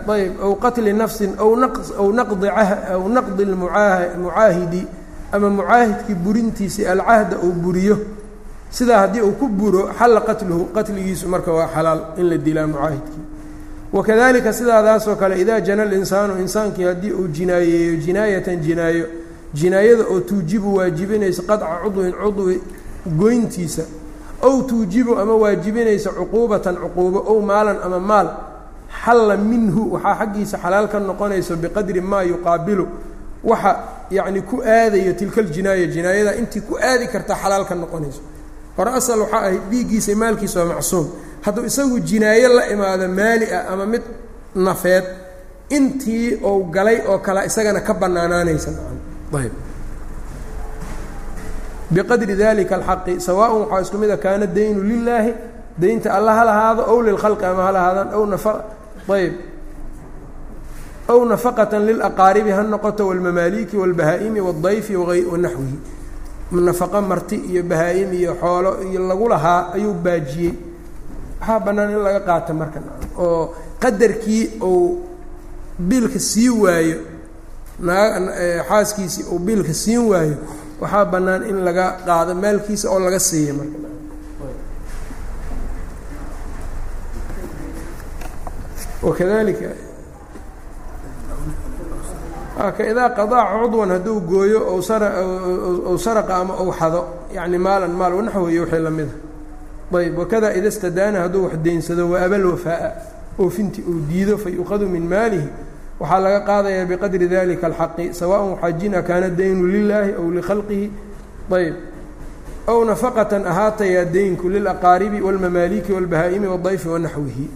ayb aw qatli nafsin aw na aw naqdi aw naqdi mucaahidi ama mucaahidkii burintiisii alcahda uu buriyo sidaa haddii uu ku buro xalla qatluhu qatligiisu marka waa xalaal in la dilaa mucaahidkii. Wakadalika sidaadaasoo kale idaa jana linsaanu insaankii haddii uu jinaayeeyo jinaayatan jinaayo jinaayada oo tuujibu waajibinaysa qadca cudwin cudwi goyntiisa ow tuujibu ama waajibinaysa cuquubatan cuquubo ow maalan ama maal xalla minhu waxaa xaggiisa xalaal ka noqonayso biqadri maa yuqaabilu waxa yacni ku aadayo tilka ljinaaya jinaayada intii ku aadi kartaa xalaal ka noqonayso hore asal waxaa ahayd dhiiggiisa maalkiisa waa macsuum hadduu isagu jinaayo la imaado maali ah ama mid nafeed intii uu galay oo kale isagana ka bannaanaanaysa ayb biqadri dalika alxaqi sawaaءn waxaa isku mid a kaana daynu lilaahi daynta alla ha lahaado ow lilkhalqi ama ha lahaadaan ow nafa ayb aw nafaqatan lilaqaaribi ha noqoto wاlmamaaliki wاlbahaa'imi wاldayfi wanaxwihi nafaqo marti iyo bahaa-im iyo xoolo iyo lagu lahaa ayuu baajiyey. Waxaa bannaan in laga qaato marka oo qadarkii uu biilka sii waayo xaaskiisii uu biilka siin waayo waxaa bannaan in laga qaado maalkiisa oo laga siiya marka. Wakadalika idaa qadaa cudwan hadduu gooyo ou saraqa ama ou xado yani maalan maal wanaxweeye wixii la mida ayb wakada ida stadaana hadduu wax deynsado waabal wafaa'a oofinti uu diido fa yuqadu min maalihi waxaa laga qaadayaa biqadri dalika alxaqi sawaaءn xajina kaana daynu lilaahi aw likhalqihi ayb aw nafaqatan ahaatayaa deynku lilaqaaribi wاlmamaaliki wاlbahaa'imi wاdayfi wanaxwihi